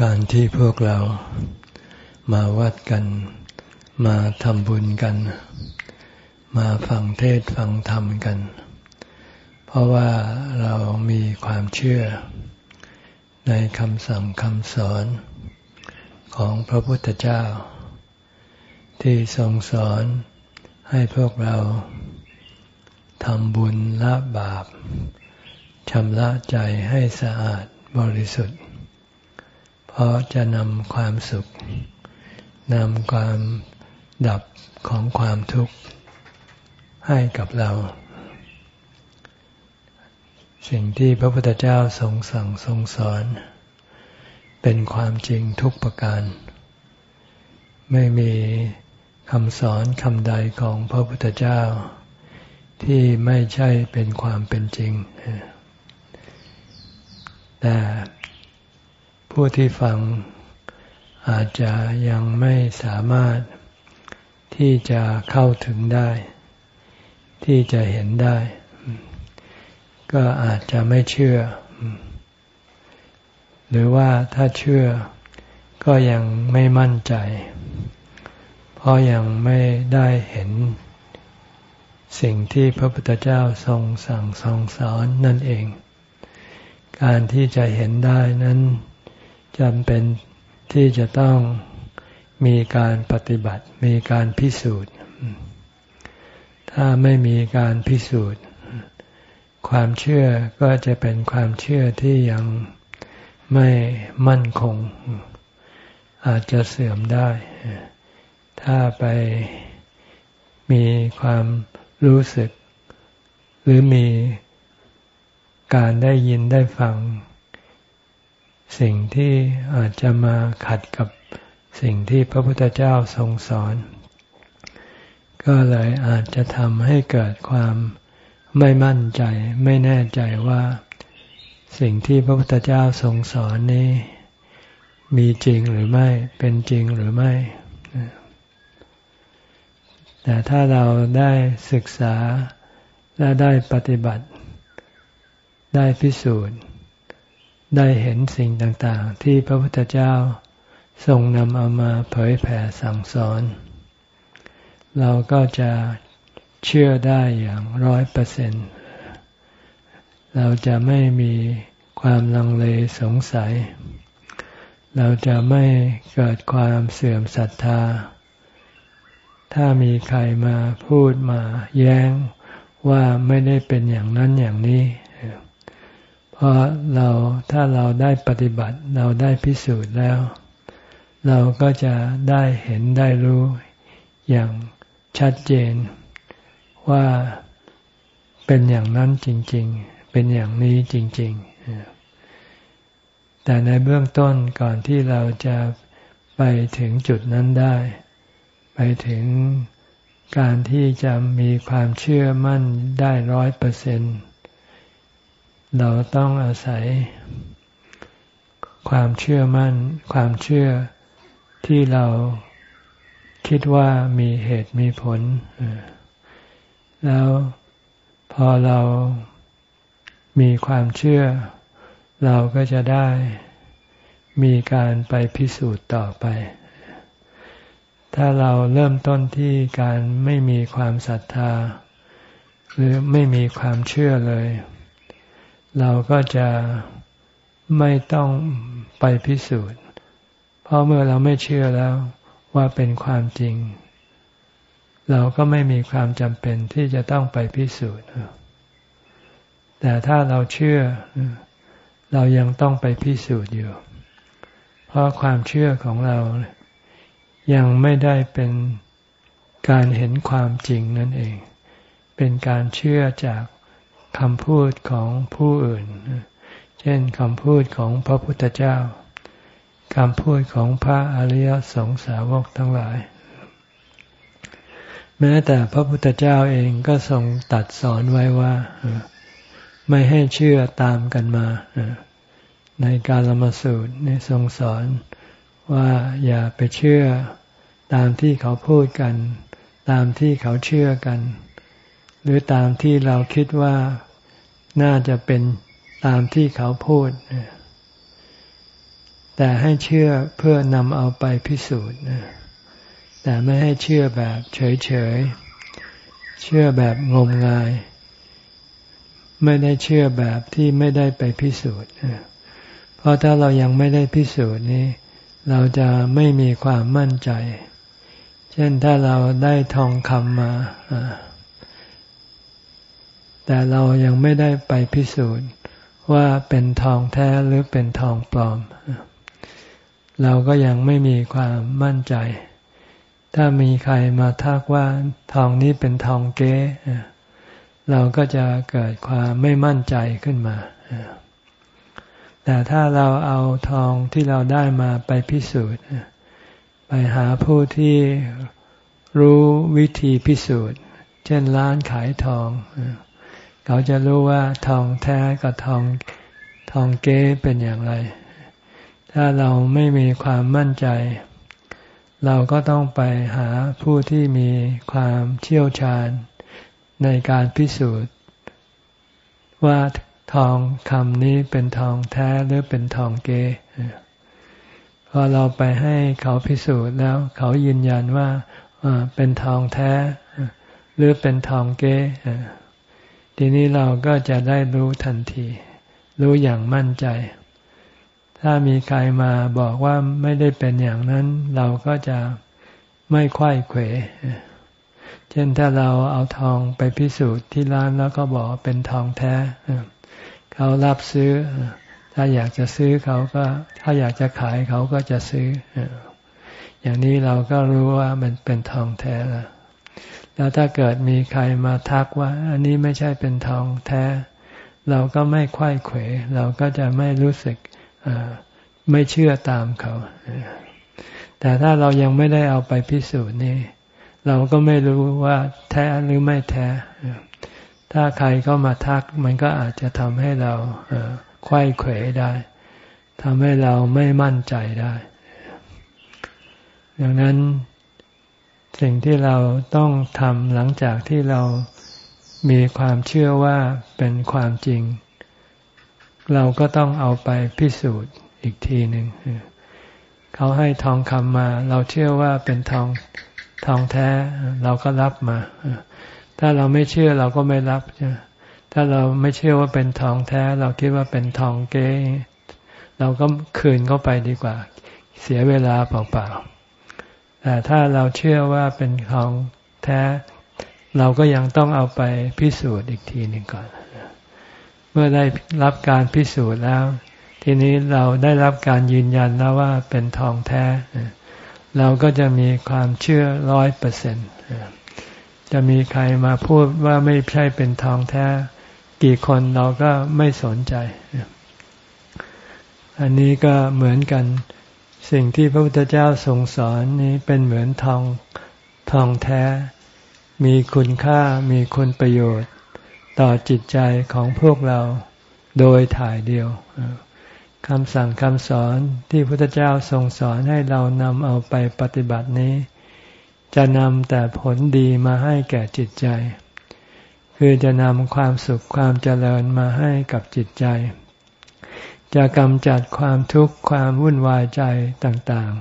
การที่พวกเรามาวัดกัน มาทำบุญกัน มาฟังเทศฟังธรรมกัน เพราะว่าเรามีความเชื่อ ในคำสั่งคำสอนของพระพุทธเจ้า ที่ทรงสอนให้พวกเราทำบุญละบาปชำระใจให้สะอาดบริสุทธิ์ เพราะจะนำความสุขนำความดับของความทุกข์ให้กับเรา สิ่งที่พระพุทธเจ้าทรงสั่งทรงสอน เป็นความจริงทุกประการ ไม่มีคำสอนคำใดของพระพุทธเจ้า ที่ไม่ใช่เป็นความเป็นจริง แต่ ผู้ที่ฟังอาจจะยังไม่สามารถที่จะเข้าถึงได้ ที่จะเห็นได้ ก็อาจจะไม่เชื่อ หรือว่าถ้าเชื่อก็ยังไม่มั่นใจ เพราะยังไม่ได้เห็น สิ่งที่พระพุทธเจ้าทรงสั่งทรงสอนนั่นเอง การที่จะเห็นได้นั้น จำเป็นที่จะต้องมีการปฏิบัติ มีการพิสูจน์ ถ้าไม่มีการพิสูจน์ ความเชื่อก็จะเป็นความเชื่อที่ยังไม่มั่นคง อาจจะเสื่อมได้ ถ้าไปมีความรู้สึก หรือมีการได้ยินได้ฟัง สิ่งที่อาจจะมาขัดกับสิ่งที่พระพุทธเจ้าทรงสอน ก็เลยอาจจะทำให้เกิดความไม่มั่นใจ ไม่แน่ใจว่า สิ่งที่พระพุทธเจ้าทรงสอนนี้ มีจริงหรือไม่เป็นจริงหรือไม่ แต่ถ้าเราได้ศึกษาและได้ปฏิบัติ ได้พิสูจน์ ได้เห็นสิ่งต่างๆ ที่พระพุทธเจ้าทรงนำเอามาเผยแผ่สั่งสอน เราก็จะเชื่อได้อย่างร้อยเปอร์เซ็นต์เราจะไม่มีความลังเลสงสัย เราจะไม่เกิดความเสื่อมศรัทธา ถ้ามีใครมาพูดมาแย้งว่าไม่ได้เป็นอย่างนั้นอย่างนี้ เพราะเราถ้าเราได้ปฏิบัติเราได้พิสูจน์แล้ว เราก็จะได้เห็นได้รู้อย่างชัดเจนว่าเป็นอย่างนั้นจริง ๆ เป็นอย่างนี้จริง ๆ แต่ในเบื้องต้นก่อนที่เราจะไปถึงจุดนั้นได้ ไปถึงการที่จะมีความเชื่อมั่นได้ร้อยเปอร์เซ็นต์ เราต้องอาศัย ความเชื่อมั่น ความเชื่อที่เราคิดว่ามีเหตุมีผล แล้วพอเรามีความเชื่อ เราก็จะได้มีการไปพิสูจน์ต่อไป ถ้าเราเริ่มต้นที่การไม่มีความศรัทธา หรือไม่มีความเชื่อเลย เราก็จะไม่ต้องไปพิสูจน์ เพราะเมื่อเราไม่เชื่อแล้วว่าเป็นความจริง เราก็ไม่มีความจำเป็นที่จะต้องไปพิสูจน์ แต่ถ้าเราเชื่อ เรายังต้องไปพิสูจน์อยู่ เพราะความเชื่อของเรายังไม่ได้เป็นการเห็นความจริงนั่นเอง เป็นการเชื่อจาก คำพูดของผู้อื่น เช่นคำพูดของพระพุทธเจ้าคำพูดของพระอริยสงสาวกทั้งหลาย แม้แต่พระพุทธเจ้าเองก็ทรงตัดสอนไว้ว่า ไม่ให้เชื่อตามกันมาในการละมาสูตรในทรงสอนว่าอย่าไปเชื่อตามที่เขาพูดกัน ตามที่เขาเชื่อกัน หรือตามที่เราคิดว่า น่าจะเป็นตามที่เขาพูด แต่ให้เชื่อเพื่อนำเอาไปพิสูจน์แต่ไม่ให้เชื่อแบบเฉยๆ เชื่อแบบงมงาย ไม่ได้เชื่อแบบที่ไม่ได้ไปพิสูจน์เพราะถ้าเรายังไม่ได้พิสูจน์นี้ เราจะไม่มีความมั่นใจ เช่นถ้าเราได้ทองคำมา แต่เรายังไม่ได้ไปพิสูจน์ว่าเป็นทองแท้หรือเป็นทองปลอม เราก็ยังไม่มีความมั่นใจ ถ้ามีใครมาทักว่าทองนี้เป็นทองเก๊เราก็จะเกิดความไม่มั่นใจขึ้นมาแต่ถ้าเราเอาทองที่เราได้มาไปพิสูจน์ไปหาผู้ที่รู้วิธีพิสูจน์ เช่นร้านขายทอง เขาจะรู้ว่าทองแท้กับทองทองเก๊เป็นอย่างไร ถ้าเราไม่มีความมั่นใจ เราก็ต้องไปหาผู้ที่มีความเชี่ยวชาญในการพิสูจน์ ว่าทองคำนี้เป็นทองแท้หรือเป็นทองเก๊พอเราไปให้เขาพิสูจน์แล้ว เขายืนยันว่าเป็นทองแท้ หรือเป็นทองเก๊ ทีนี้เราก็จะได้รู้ทันที รู้อย่างมั่นใจ ถ้ามีใครมาบอกว่าไม่ได้เป็นอย่างนั้น เราก็จะไม่ควยเขวเช่นถ้าเราเอาทองไปพิสูจน์ที่ร้านแล้วก็บอกเป็นทองแท้ เขารับซื้อ ถ้าอยากจะซื้อเขาก็ ถ้าอยากจะขายเขาก็จะซื้อ อย่างนี้เราก็รู้ว่ามันเป็นทองแท้แล้ว แล้วถ้าเกิดมีใครมาทักว่า อันนี้ไม่ใช่เป็นทองแท้ เราก็ไม่ควยเขว เราก็จะไม่รู้สึกไม่เชื่อตามเขา แต่ถ้าเรายังไม่ได้เอาไปพิสูจน์นี่ เราก็ไม่รู้ว่าแท้หรือไม่แท้ ถ้าใครก็มาทัก มันก็อาจจะทำให้เราควยเขวได้ทำให้เราไม่มั่นใจได้ ดังนั้น สิ่งที่เราต้องทำหลังจากที่เรามีความเชื่อว่าเป็นความจริง เราก็ต้องเอาไปพิสูจน์อีกทีหนึ่งเขาให้ทองคำมา เราเชื่อว่าเป็นทองทองแท้ เราก็รับมา ถ้าเราไม่เชื่อเราก็ไม่รับ ถ้าเราไม่เชื่อว่าเป็นทองแท้ เราคิดว่าเป็นทองเก๊เราก็คืนเข้าไปดีกว่า เสียเวลาเปล่าๆ แต่ถ้าเราเชื่อว่าเป็นของแท้ เราก็ยังต้องเอาไปพิสูจน์อีกทีหนึ่งก่อน เมื่อได้รับการพิสูจน์แล้ว ทีนี้เราได้รับการยืนยันแล้วว่าเป็นทองแท้ เราก็จะมีความเชื่อร้อยเปอร์เซ็นต์จะมีใครมาพูดว่าไม่ใช่เป็นทองแท้ กี่คนเราก็ไม่สนใจ อันนี้ก็เหมือนกัน สิ่งที่พระพุทธเจ้าทรงสอนนี้เป็นเหมือนทองทองแท้ มีคุณค่ามีคุณประโยชน์ ต่อจิตใจของพวกเราโดยถ่ายเดียวคำสั่งคำสอนที่พระพุทธเจ้าทรงสอนให้เรานำเอาไปปฏิบัตินี้ จะนำแต่ผลดีมาให้แก่จิตใจ คือจะนำความสุขความเจริญมาให้กับจิตใจ จะกำจัดความทุกข์ความวุ่นวายใจต่าง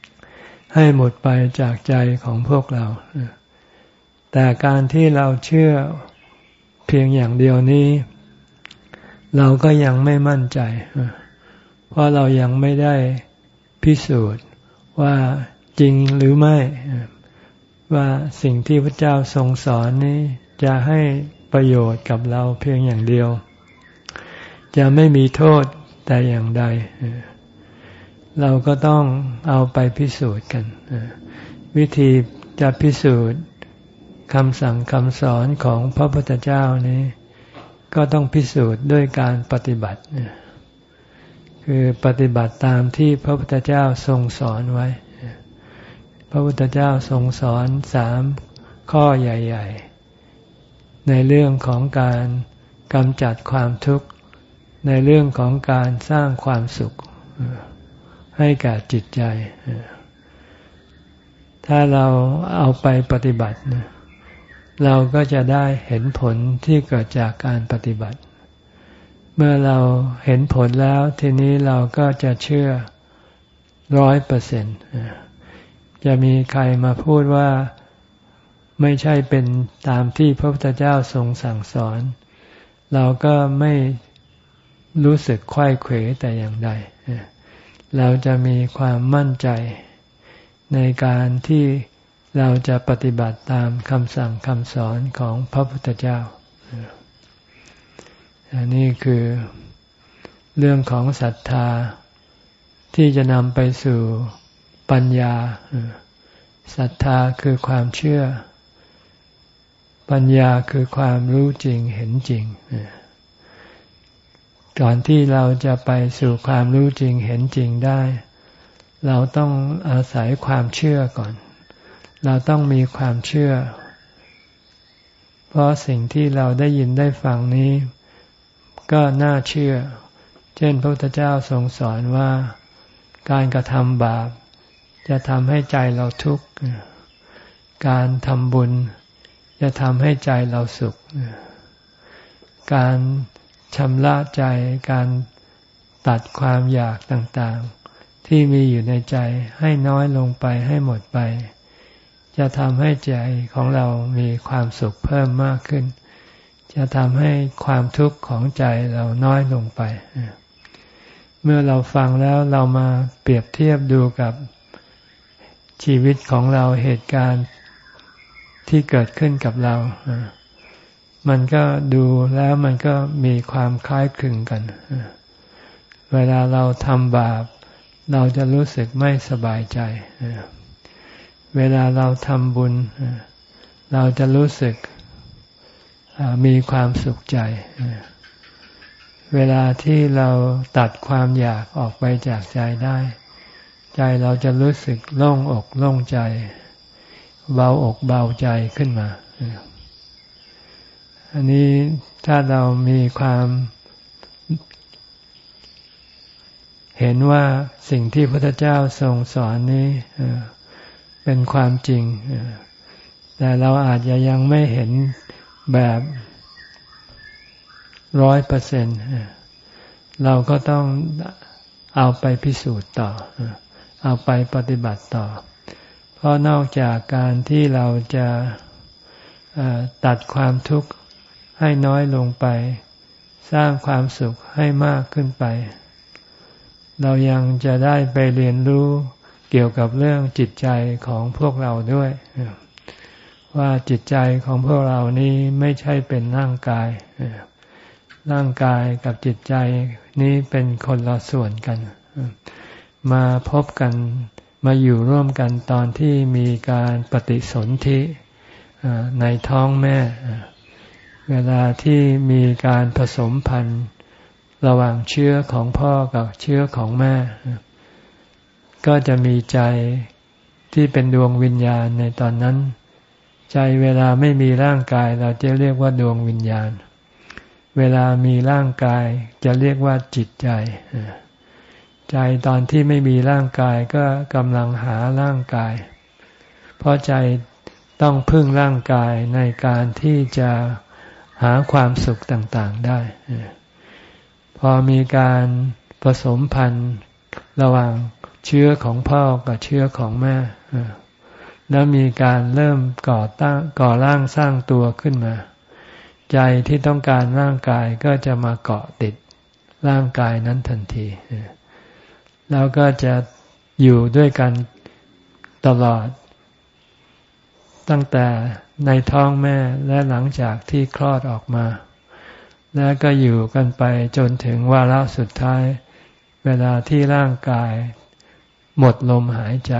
ๆ ให้หมดไปจากใจของพวกเรา แต่การที่เราเชื่อเพียงอย่างเดียวนี้ เราก็ยังไม่มั่นใจ เพราะเรายังไม่ได้พิสูจน์ว่าจริงหรือไม่ ว่าสิ่งที่พระเจ้าทรงสอนนี้จะให้ประโยชน์กับเราเพียงอย่างเดียว จะไม่มีโทษแต่อย่างใด เราก็ต้องเอาไปพิสูจน์กัน วิธีจะพิสูจน์คำสั่งคำสอนของพระพุทธเจ้านี้ ก็ต้องพิสูจน์ด้วยการปฏิบัติ คือปฏิบัติตามที่พระพุทธเจ้าทรงสอนไว้ พระพุทธเจ้าทรงสอนสามข้อใหญ่ ๆ ในเรื่องของการกำจัดความทุกข์ ในเรื่องของการสร้างความสุขให้แก่จิตใจ ถ้าเราเอาไปปฏิบัติ เราก็จะได้เห็นผลที่เกิดจากการปฏิบัติ เมื่อเราเห็นผลแล้วทีนี้เราก็จะเชื่อร้อยเปอร์เซ็นต์จะมีใครมาพูดว่าไม่ใช่เป็นตามที่พระพุทธเจ้าทรงสั่งสอน เราก็ไม่ รู้สึกควายเขวแต่อย่างใด เราจะมีความมั่นใจในการที่เราจะปฏิบัติตามคำสั่งคำสอนของพระพุทธเจ้า อันนี้คือเรื่องของศรัทธาที่จะนำไปสู่ปัญญาศรัทธาคือความเชื่อ ปัญญาคือความรู้จริงเห็นจริง ก่อนที่เราจะไปสู่ความรู้จริงเห็นจริงได้ เราต้องอาศัยความเชื่อก่อน เราต้องมีความเชื่อ เพราะสิ่งที่เราได้ยินได้ฟังนี้ ก็น่าเชื่อ เช่นพระพุทธเจ้าทรงสอนว่าการกระทำบาป จะทำให้ใจเราทุกข์ การทำบุญ จะทำให้ใจเราสุข การ ชำระใจการตัดความอยากต่างๆ ที่มีอยู่ในใจให้น้อยลงไปให้หมดไป จะทำให้ใจของเรามีความสุขเพิ่มมากขึ้น จะทำให้ความทุกข์ของใจเราน้อยลงไป เมื่อเราฟังแล้วเรามาเปรียบเทียบดูกับชีวิตของเราเหตุการณ์ที่เกิดขึ้นกับเรา มันก็ดูแล้วมันก็มีความคล้ายคลึงกัน เวลาเราทำบาป เราจะรู้สึกไม่สบายใจ เวลาเราทำบุญ เราจะรู้สึกมีความสุขใจ เวลาที่เราตัดความอยากออกไปจากใจได้ ใจเราจะรู้สึกโล่งอกโล่งใจ เบาอกเบาใจขึ้นมา อันนี้ถ้าเรามีความเห็นว่าสิ่งที่พระพุทธเจ้าทรงสอนนี้เป็นความจริง แต่เราอาจจะยังไม่เห็นแบบร้อยเปอร์เซ็นเราก็ต้องเอาไปพิสูจน์ต่อ เอาไปปฏิบัติต่อ เพราะนอกจากการที่เราจะตัดความทุกข์ ให้น้อยลงไป สร้างความสุขให้มากขึ้นไป เรายังจะได้ไปเรียนรู้เกี่ยวกับเรื่องจิตใจของพวกเราด้วย ว่าจิตใจของพวกเรานี้ไม่ใช่เป็นร่างกาย ร่างกายกับจิตใจนี้เป็นคนละส่วนกัน มาพบกันมาอยู่ร่วมกันตอนที่มีการปฏิสนธิในท้องแม่ เวลาที่มีการผสมพันธุ์ระหว่างเชื้อของพ่อกับเชื้อของแม่ ก็จะมีใจที่เป็นดวงวิญญาณในตอนนั้น ใจเวลาไม่มีร่างกาย เราจะเรียกว่าดวงวิญญาณ เวลามีร่างกายจะเรียกว่าจิตใจ ใจตอนที่ไม่มีร่างกายก็กำลังหาร่างกาย เพราะใจต้องพึ่งร่างกายในการที่จะ หาความสุขต่างๆได้ พอมีการผสมพันธุ์ระหว่างเชื้อของพ่อกับเชื้อของแม่ แล้วมีการเริ่มก่อตั้งก่อร่างสร้างตัวขึ้นมา ใจที่ต้องการร่างกายก็จะมาเกาะติดร่างกายนั้นทันที แล้วก็จะอยู่ด้วยกันตลอด ตั้งแต่ในท้องแม่และหลังจากที่คลอดออกมา แล้วก็อยู่กันไปจนถึงวาระสุดท้าย เวลาที่ร่างกายหมดลมหายใจ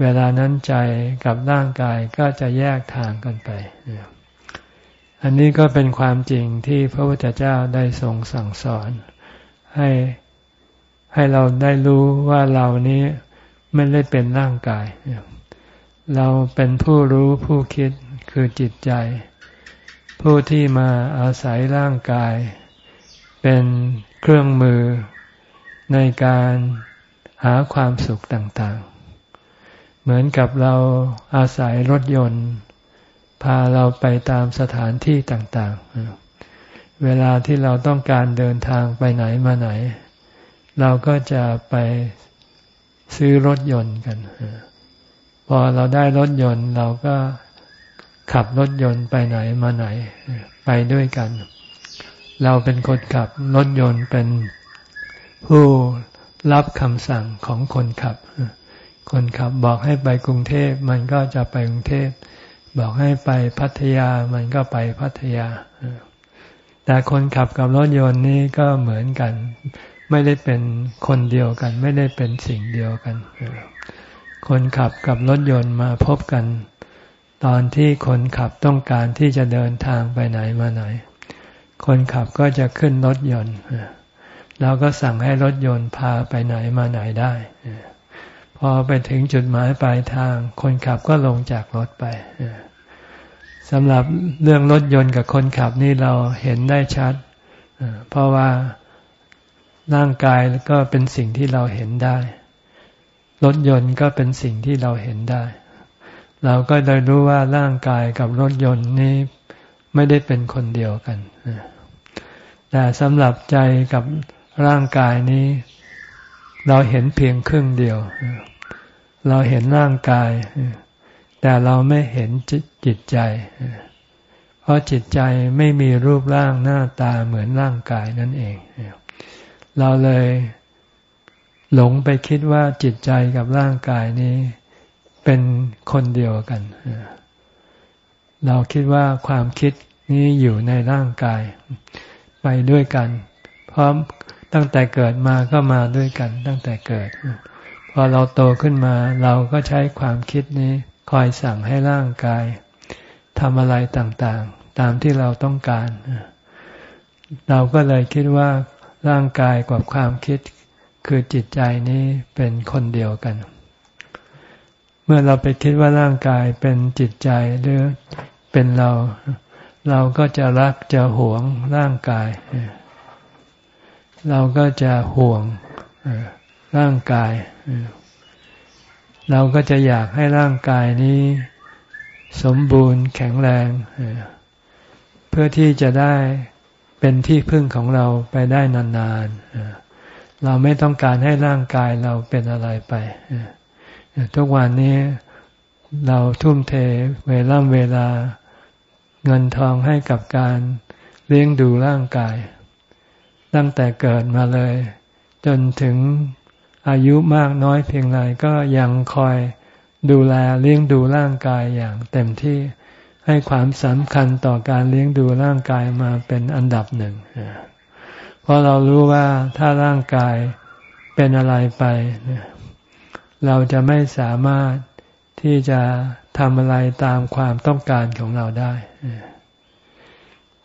เวลานั้นใจกับร่างกายก็จะแยกทางกันไป อันนี้ก็เป็นความจริงที่พระพุทธเจ้าได้ทรงสั่งสอน ให้ให้เราได้รู้ว่าเรานี้ไม่ได้เป็นร่างกาย เราเป็นผู้รู้ผู้คิดคือจิตใจ ผู้ที่มาอาศัยร่างกาย เป็นเครื่องมือในการหาความสุขต่างๆ เหมือนกับเราอาศัยรถยนต์ พาเราไปตามสถานที่ต่างๆ เวลาที่เราต้องการเดินทางไปไหนมาไหน เราก็จะไปซื้อรถยนต์กันพ อเราได้รถยนต์เราก็ขับรถยนต์ไปไหนมาไหน ไปด้วยกัน เราเป็นคนขับรถยนต์เป็นผู้รับคำสั่งของคนขับ คนขับบอกให้ไปกรุงเทพมันก็จะไปกรุงเทพ บอกให้ไปพัทยามันก็ไปพัทยา แต่คนขับกับรถยนต์นี่ก็เหมือนกัน ไม่ได้เป็นคนเดียวกัน ไม่ได้เป็นสิ่งเดียวกัน คนขับกับรถยนต์มาพบกัน ตอนที่คนขับต้องการที่จะเดินทางไปไหนมาไหน คนขับก็จะขึ้นรถยนต์เราก็สั่งให้รถยนต์พาไปไหนมาไหนได้พอไปถึงจุดหมายปลายทาง คนขับก็ลงจากรถไปสำหรับเรื่องรถยนต์กับคนขับนี่เราเห็นได้ชัด เพราะว่าร่างกายก็เป็นสิ่งที่เราเห็นได้ รถยนต์ก็เป็นสิ่งที่เราเห็นได้ เราก็ได้รู้ว่าร่างกายกับรถยนต์นี้ไม่ได้เป็นคนเดียวกัน แต่สำหรับใจกับร่างกายนี้ เราเห็นเพียงครึ่งเดียว เราเห็นร่างกาย แต่เราไม่เห็นจิตใจ เพราะจิตใจไม่มีรูปร่างหน้าตาเหมือนร่างกายนั่นเอง เราเลย หลงไปคิดว่าจิตใจกับร่างกายนี้เป็นคนเดียวกัน เราคิดว่าความคิดนี้อยู่ในร่างกาย ไปด้วยกัน พร้อมตั้งแต่เกิดมาก็มาด้วยกัน ตั้งแต่เกิด พอเราโตขึ้นมา เราก็ใช้ความคิดนี้คอยสั่งให้ร่างกายทำอะไรต่างๆ ตามที่เราต้องการ เราก็เลยคิดว่าร่างกายกับความคิด คือจิตใจนี้เป็นคนเดียวกัน เมื่อเราไปคิดว่าร่างกายเป็นจิตใจหรือเป็นเรา เราก็จะรักจะหวงร่างกาย เราก็จะห่วงร่างกาย เราก็จะอยากให้ร่างกายนี้ สมบูรณ์แข็งแรง เพื่อที่จะได้เป็นที่พึ่งของเราไปได้นานๆ เราไม่ต้องการให้ร่างกายเราเป็นอะไรไปทุกวันนี้เราทุ่มเทเวลาเวลาเงินทองให้กับการเลี้ยงดูร่างกาย ตั้งแต่เกิดมาเลย จนถึงอายุมากน้อยเพียงไรก็ยังคอยดูแลเลี้ยงดูร่างกายอย่างเต็มที่ให้ความสำคัญต่อการเลี้ยงดูร่างกายมาเป็นอันดับหนึ่ง เพราะเรารู้ว่าถ้าร่างกายเป็นอะไรไป เราจะไม่สามารถที่จะทำอะไรตามความต้องการของเราได้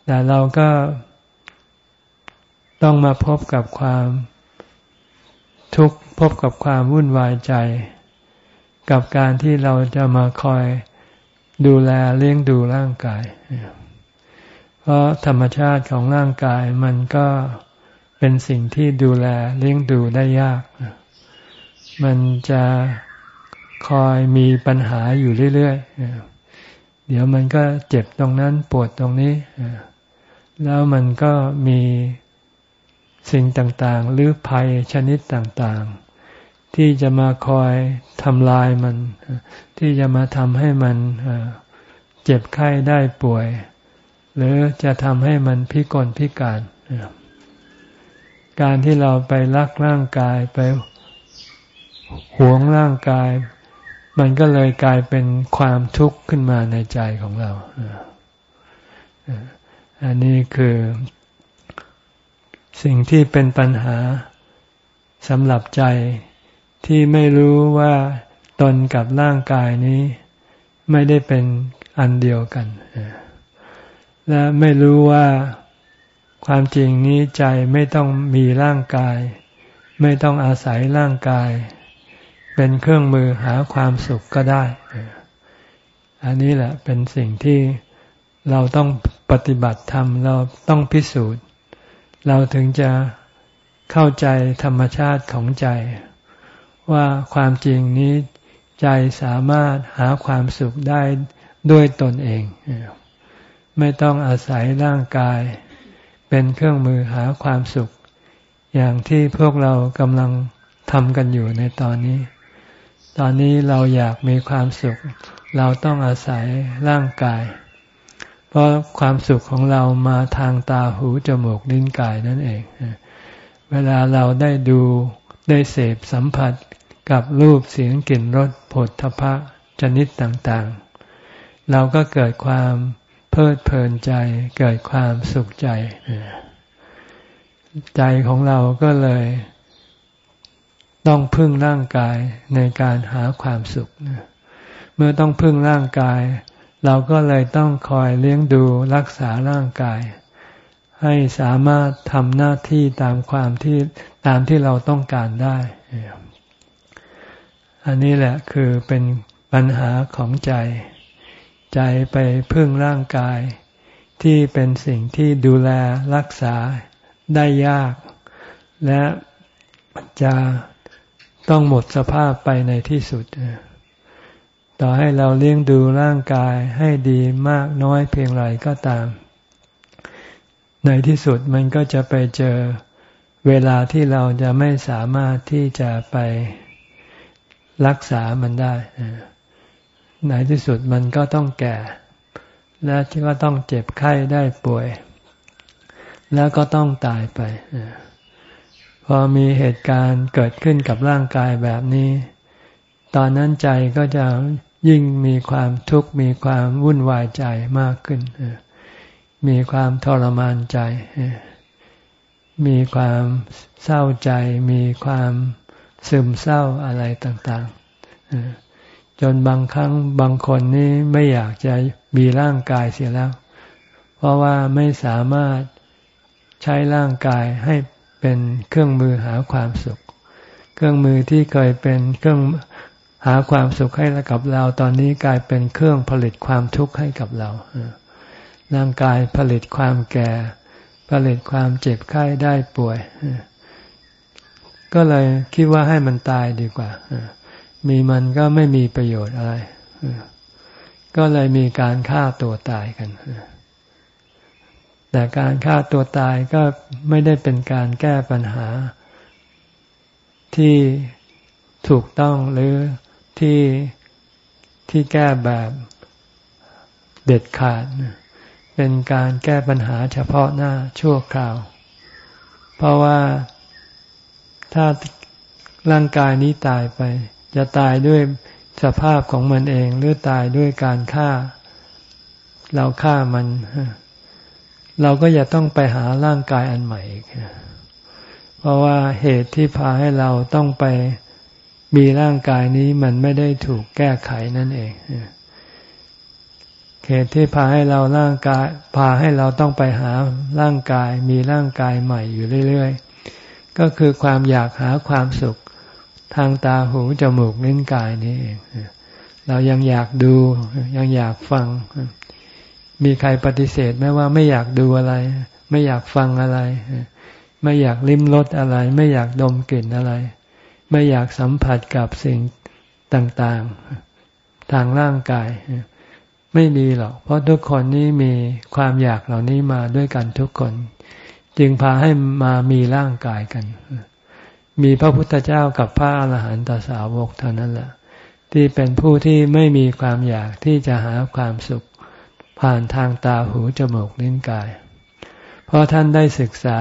แต่เราก็ต้องมาพบกับความทุกข์พบกับความวุ่นวายใจ กับการที่เราจะมาคอยดูแลเลี้ยงดูร่างกาย เพราะธรรมชาติของร่างกายมันก็ เป็นสิ่งที่ดูแลเลี้ยงดูได้ยาก มันจะคอยมีปัญหาอยู่เรื่อยๆ เดี๋ยวมันก็เจ็บตรงนั้นปวดตรงนี้ แล้วมันก็มีสิ่งต่างๆ หรือภัยชนิดต่างๆ ที่จะมาคอยทำลายมัน ที่จะมาทำให้มันเจ็บไข้ได้ป่วย หรือจะทำให้มันพิกลพิการ การที่เราไปรักร่างกายไปหวงร่างกาย มันก็เลยกลายเป็นความทุกข์ขึ้นมาในใจของเรา อันนี้คือสิ่งที่เป็นปัญหาสำหรับใจที่ไม่รู้ว่าตนกับร่างกายนี้ไม่ได้เป็นอันเดียวกัน และไม่รู้ว่า ความจริงนี้ใจไม่ต้องมีร่างกาย ไม่ต้องอาศัยร่างกาย เป็นเครื่องมือหาความสุขก็ได้ อันนี้แหละเป็นสิ่งที่เราต้องปฏิบัติธรรมเราต้องพิสูจน์ เราถึงจะเข้าใจธรรมชาติของใจ ว่าความจริงนี้ใจสามารถหาความสุขได้ด้วยตนเอง ไม่ต้องอาศัยร่างกาย เป็นเครื่องมือหาความสุข อย่างที่พวกเรากำลังทำกันอยู่ในตอนนี้ ตอนนี้เราอยากมีความสุข เราต้องอาศัยร่างกาย เพราะความสุขของเรามาทางตาหูจมูกลิ้นกายนั่นเอง เวลาเราได้ดูได้เสพสัมผัสกับรูปเสียงกลิ่นรสผลทพะชนิดต่างๆ เราก็เกิดความ เพลิดเพลินใจเกิดความสุขใจ ใจของเราก็เลย ต้องพึ่งร่างกายในการหาความสุข เมื่อต้องพึ่งร่างกาย เราก็เลยต้องคอยเลี้ยงดูรักษาร่างกาย ให้สามารถทำหน้าที่ตามความที่ตามที่เราต้องการได้ อันนี้แหละคือเป็นปัญหาของใจ ใจไปพึ่งร่างกาย ที่เป็นสิ่งที่ดูแลรักษาได้ยาก และจะต้องหมดสภาพไปในที่สุด ต่อให้เราเลี้ยงดูร่างกายให้ดีมากน้อยเพียงไรก็ตาม ในที่สุดมันก็จะไปเจอเวลาที่เราจะไม่สามารถที่จะไปรักษามันได้ ในที่สุดมันก็ต้องแก่ และก็ต้องเจ็บไข้ได้ป่วย แล้วก็ต้องตายไป พอมีเหตุการณ์เกิดขึ้นกับร่างกายแบบนี้ ตอนนั้นใจก็จะยิ่งมีความทุกข์มีความวุ่นวายใจมากขึ้น มีความทรมานใจ มีความเศร้าใจ มีความซึมเศร้าอะไรต่าง ๆ จนบางครั้งบางคนนี่ไม่อยากจะมีร่างกายเสียแล้ว เพราะว่าไม่สามารถใช้ร่างกายให้เป็นเครื่องมือหาความสุข เครื่องมือที่เคยเป็นเครื่องหาความสุขให้กับเรา ตอนนี้กลายเป็นเครื่องผลิตความทุกข์ให้กับเราร่างกายผลิตความแก่ ผลิตความเจ็บไข้ได้ป่วย ก็เลยคิดว่าให้มันตายดีกว่า มีมันก็ไม่มีประโยชน์อะไร ก็เลยมีการฆ่าตัวตายกัน แต่การฆ่าตัวตายก็ไม่ได้เป็นการแก้ปัญหา ที่ถูกต้องหรือที่ที่แก้แบบเด็ดขาด เป็นการแก้ปัญหาเฉพาะหน้าชั่วคราว เพราะว่าถ้าร่างกายนี้ตายไป จะตายด้วยสภาพของมันเอง หรือตายด้วยการฆ่า เราฆ่ามัน เราก็จะต้องไปหาร่างกายอันใหม่อีกเพราะว่าเหตุที่พาให้เราต้องไปมีร่างกายนี้มันไม่ได้ถูกแก้ไขนั่นเองเหตุที่พาให้เราร่างกาย พาให้เราต้องไปหาร่างกาย มีร่างกายใหม่อยู่เรื่อย ๆ ก็คือความอยากหาความสุข ทางตาหูจมูกลิ้นกายนี้เองเรายังอยากดูยังอยากฟัง มีใครปฏิเสธไหมว่าไม่อยากดูอะไร ไม่อยากฟังอะไร ไม่อยากลิ้มรสอะไร ไม่อยากดมกลิ่นอะไร ไม่อยากสัมผัสกับสิ่งต่างๆ ทางร่างกาย ไม่มีหรอก เพราะทุกคนนี้มีความอยากเหล่านี้มาด้วยกันทุกคน จึงพาให้มามีร่างกายกัน มีพระพุทธเจ้ากับพระอาหารหันตสาวกเท่านั้นแหละที่เป็นผู้ที่ไม่มีความอยากที่จะหาความสุข ผ่านทางตาหูจมูกลิ้นกาย เพราะท่านได้ศึกษา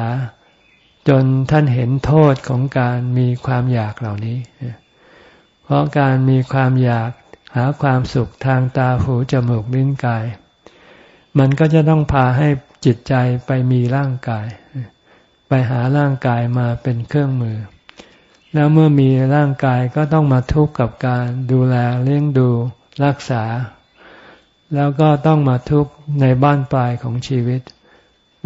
จนท่านเห็นโทษของการมีความอยากเหล่านี้ เพราะการมีความอยากหาความสุขทางตาหูจมูกลิ้นกาย มันก็จะต้องพาให้จิตใจไปมีร่างกาย ไปหาร่างกายมาเป็นเครื่องมือ แล้วเมื่อมีร่างกายก็ต้องมาทุกข์กับการดูแลเลี้ยงดูรักษา แล้วก็ต้องมาทุกข์ในบ้านปลายของชีวิต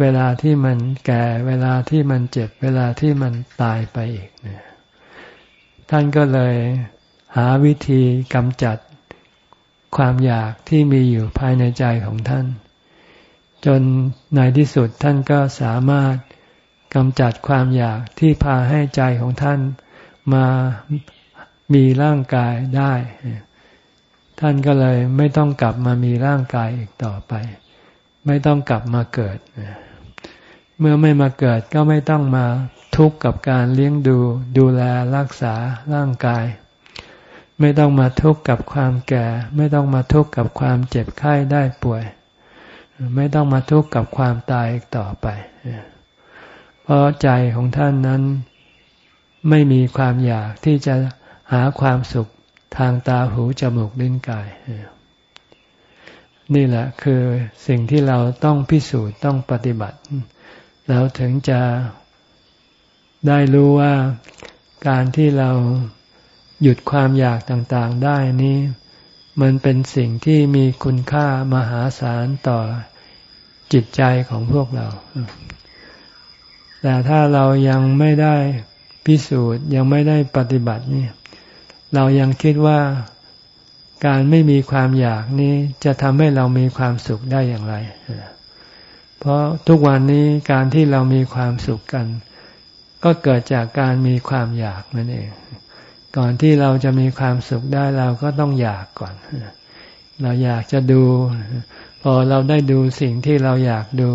เวลาที่มันแก่เวลาที่มันเจ็บ เวลาที่มันตายไปอีกเนี่ยท่านก็เลยหาวิธีกำจัดความอยากที่มีอยู่ภายในใจของท่าน จนในที่สุดท่านก็สามารถกำจัดความอยากที่พาให้ใจของท่าน มามีร่างกายได้ ท่านก็เลยไม่ต้องกลับมามีร่างกายอีกต่อไป ไม่ต้องกลับมาเกิด เมื่อไม่มาเกิดก็ไม่ต้องมาทุกข์กับการเลี้ยงดูดูแลรักษาร่างกาย ไม่ต้องมาทุกข์กับความแก่ ไม่ต้องมาทุกข์กับความเจ็บไข้ได้ป่วย ไม่ต้องมาทุกข์กับความตายอีกต่อไป เพราะใจของท่านนั้น ไม่มีความอยากที่จะหาความสุขทางตาหูจมูกลิ้นกาย นี่แหละคือสิ่งที่เราต้องพิสูจน์ต้องปฏิบัติเราถึงจะได้รู้ว่าการที่เราหยุดความอยากต่างๆได้นี้ มันเป็นสิ่งที่มีคุณค่ามหาศาลต่อจิตใจของพวกเรา แต่ถ้าเรายังไม่ได้ พิสูจน์ยังไม่ได้ปฏิบัตินี่เรายังคิดว่าการไม่มีความอยากนี้จะทำให้เรามีความสุขได้อย่างไร เพราะทุกวันนี้การที่เรามีความสุขกัน ก็เกิดจากการมีความอยากนั่นเอง ก่อนที่เราจะมีความสุขได้เราก็ต้องอยากก่อน เราอยากจะดู พอเราได้ดูสิ่งที่เราอยากดู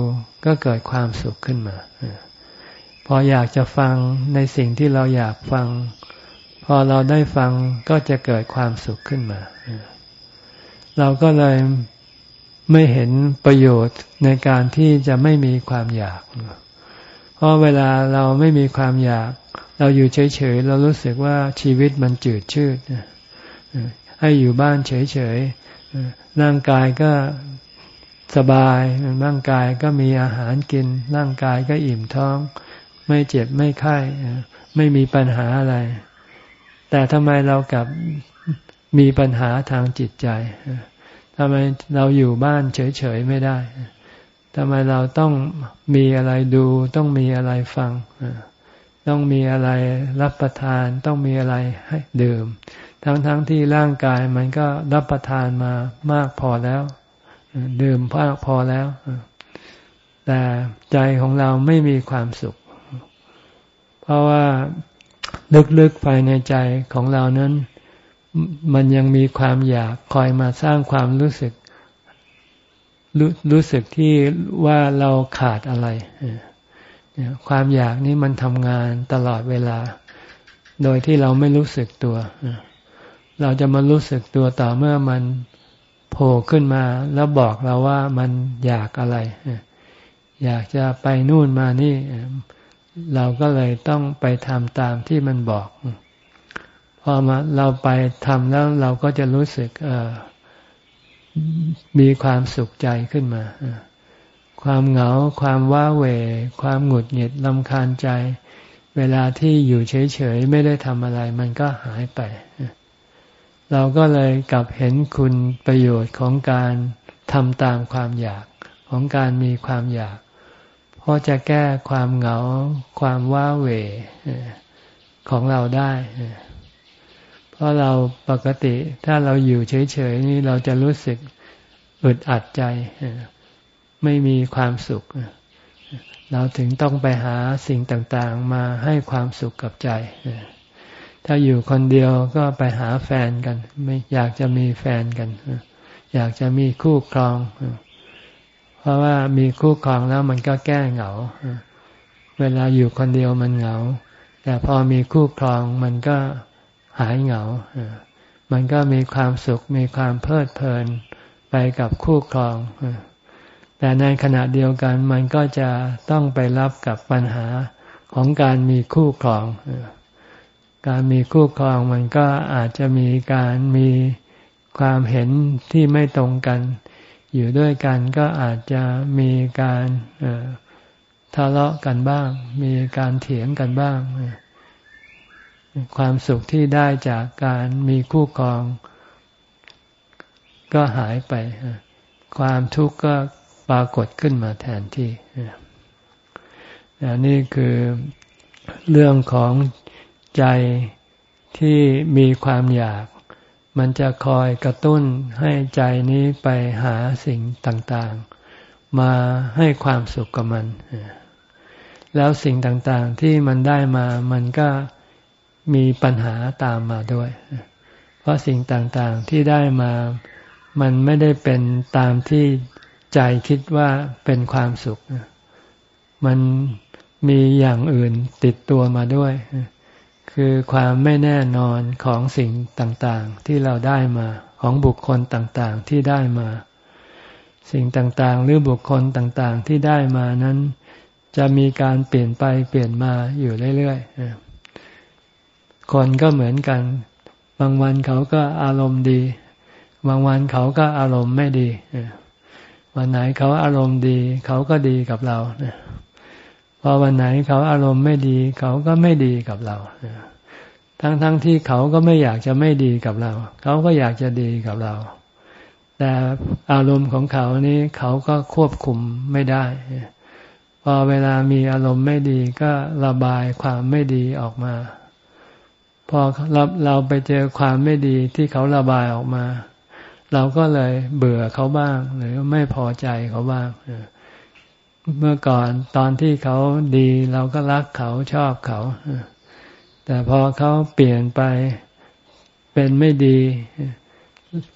ก็เกิดความสุขขึ้นมา พออยากจะฟังในสิ่งที่เราอยากฟัง พอเราได้ฟังก็จะเกิดความสุขขึ้นมา เราก็เลยไม่เห็นประโยชน์ในการที่จะไม่มีความอยาก เพราะเวลาเราไม่มีความอยาก เราอยู่เฉยๆ เรารู้สึกว่าชีวิตมันจืดชืดให้อยู่บ้านเฉยๆ ร่างกายก็สบาย ร่างกายก็มีอาหารกิน ร่างกายก็อิ่มท้อง ไม่เจ็บไม่ไข้ไม่มีปัญหาอะไร แต่ทำไมเรากลับมีปัญหาทางจิตใจทำไมเราอยู่บ้านเฉยๆไม่ได้ทำไมเราต้องมีอะไรดู ต้องมีอะไรฟัง ต้องมีอะไรรับประทาน ต้องมีอะไรให้ดื่ม ทั้งๆทที่ร่างกายมันก็รับประทานมามากพอแล้วดื่มมากพอแล้ว แต่ใจของเราไม่มีความสุข เพราะว่าลึกๆภายในใจของเรานั้น มันยังมีความอยากคอยมาสร้างความรู้สึกรรู้สึกที่ว่าเราขาดอะไร ความอยากนี้มันทำงานตลอดเวลา โดยที่เราไม่รู้สึกตัว เราจะมารู้สึกตัวต่อเมื่อมันโผล่ขึ้นมา แล้วบอกเราว่ามันอยากอะไร อยากจะไปนู่นมานี่ เราก็เลยต้องไปทำตามที่มันบอก พอมาเราไปทำแล้วเราก็จะรู้สึกมีความสุขใจขึ้นมา ความเหงา ความว้าเหวความหงุดหงิดลำคาญใจ เวลาที่อยู่เฉยๆ ไม่ได้ทำอะไร มันก็หายไป เราก็เลยกลับเห็นคุณประโยชน์ของการทำตามความอยากของการมีความอยาก ราะจะแก้ความเหงา ความว้าเหวของเราได้ เพราะเราปกติถ้าเราอยู่เฉยๆนี่เราจะรู้สึกอึดอัดใจ ไม่มีความสุข เราถึงต้องไปหาสิ่งต่างๆ มาให้ความสุขกับใจ ถ้าอยู่คนเดียวก็ไปหาแฟนกัน ไม่อยากจะมีแฟนกัน อยากจะมีคู่ครองเราะว่ามีคู่ครองแล้วมันก็แก้เหงา เวลาอยู่คนเดียวมันเหงา แต่พอมีคู่ครองมันก็หายเหงา มันก็มีความสุขมีความเพลิดเพลินไปกับคู่ครอง แต่ในขณะเดียวกันมันก็จะต้องไปรับกับปัญหาของการมีคู่ครอง การมีคู่ครองมันก็อาจจะมีการมีความเห็นที่ไม่ตรงกัน อยู่ด้วยกันก็อาจจะมีการทะเลาะกันบ้าง มีการเถียงกันบ้าง ความสุขที่ได้จากการมีคู่ครอง ก็หายไป ความทุกข์ก็ปรากฏขึ้นมาแทนที่นี่คือเรื่องของใจที่มีความอยาก มันจะคอยกระตุ้นให้ใจนี้ไปหาสิ่งต่างๆ มาให้ความสุขกับมัน แล้วสิ่งต่างๆที่มันได้มามันก็มีปัญหาตามมาด้วย เพราะสิ่งต่างๆที่ได้มามันไม่ได้เป็นตามที่ใจคิดว่าเป็นความสุข มันมีอย่างอื่นติดตัวมาด้วย คือความไม่แน่นอนของสิ่งต่างๆ ที่เราได้มาของบุคคลต่างๆที่ได้มา สิ่งต่างๆ หรือบุคคลต่างๆที่ได้มานั้น จะมีการเปลี่ยนไปเปลี่ยนมาอยู่เรื่อยๆคนก็เหมือนกัน บางวันเขาก็อารมณ์ดี บางวันเขาก็อารมณ์ไม่ดีวันไหนเขาอารมณ์ดี เขาก็ดีกับเรา อวันไหนเขาอารมณ์ไม่ดี เขาก็ไม่ดีกับเราทั้งๆทที่เขาก็ไม่อยากจะไม่ดีกับเรา เขาก็อยากจะดีกับเรา แต่อารมณ์ของเขานี้เขาก็ควบคุมไม่ได้ พอเวลามีอารมณ์ไม่ดีก็ระบายความไม่ดีออกมา พอเราเราไปเจอความไม่ดีที่เขาระบายออกมา เราก็เลยเบื่อเขาบ้าง หรือไม่พอใจเขาบ้างเเมื่อก่อนตอนที่เขาดีเราก็รักเขาชอบเขา แต่พอเขาเปลี่ยนไปเป็นไม่ดี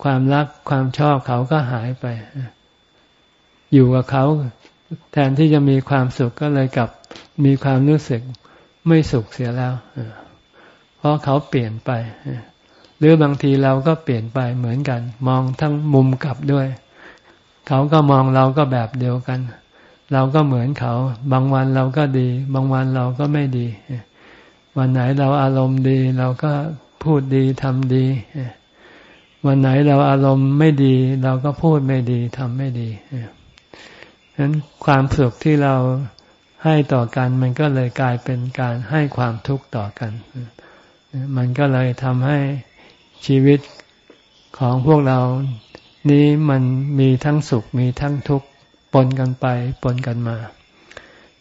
ความรักความชอบเขาก็หายไป อยู่กับเขา แทนที่จะมีความสุขก็เลยกลับมีความรู้สึกไม่สุขเสียแล้ว เพราะเขาเปลี่ยนไป หรือบางทีเราก็เปลี่ยนไปเหมือนกัน มองทั้งมุมกลับด้วย เขาก็มองเราก็แบบเดียวกัน เราก็เหมือนเขา บางวันเราก็ดี บางวันเราก็ไม่ดี วันไหนเราอารมณ์ดี เราก็พูดดีทำดี วันไหนเราอารมณ์ไม่ดี เราก็พูดไม่ดีทำไม่ดีฉะนั้นความสุขที่เราให้ต่อกัน มันก็เลยกลายเป็นการให้ความทุกข์ต่อกัน มันก็เลยทำให้ชีวิตของพวกเรานี้มันมีทั้งสุขมีทั้งทุกข์ ปนกันไปปนกันมา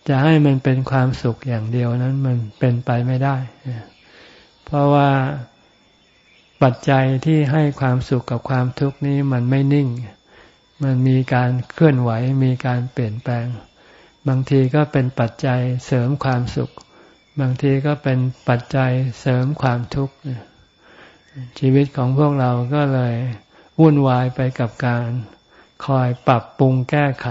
จะให้มันเป็นความสุขอย่างเดียวนั้นมันเป็นไปไม่ได้ เพราะว่าปัจจัยที่ให้ความสุขกับความทุกข์นี้มันไม่นิ่ง มันมีการเคลื่อนไหวมีการเปลี่ยนแปลง บางทีก็เป็นปัจจัยเสริมความสุข บางทีก็เป็นปัจจัยเสริมความทุกข์ชีวิตของพวกเราก็เลยวุ่นวายไปกับการ คอยปรับปรุงแก้ไข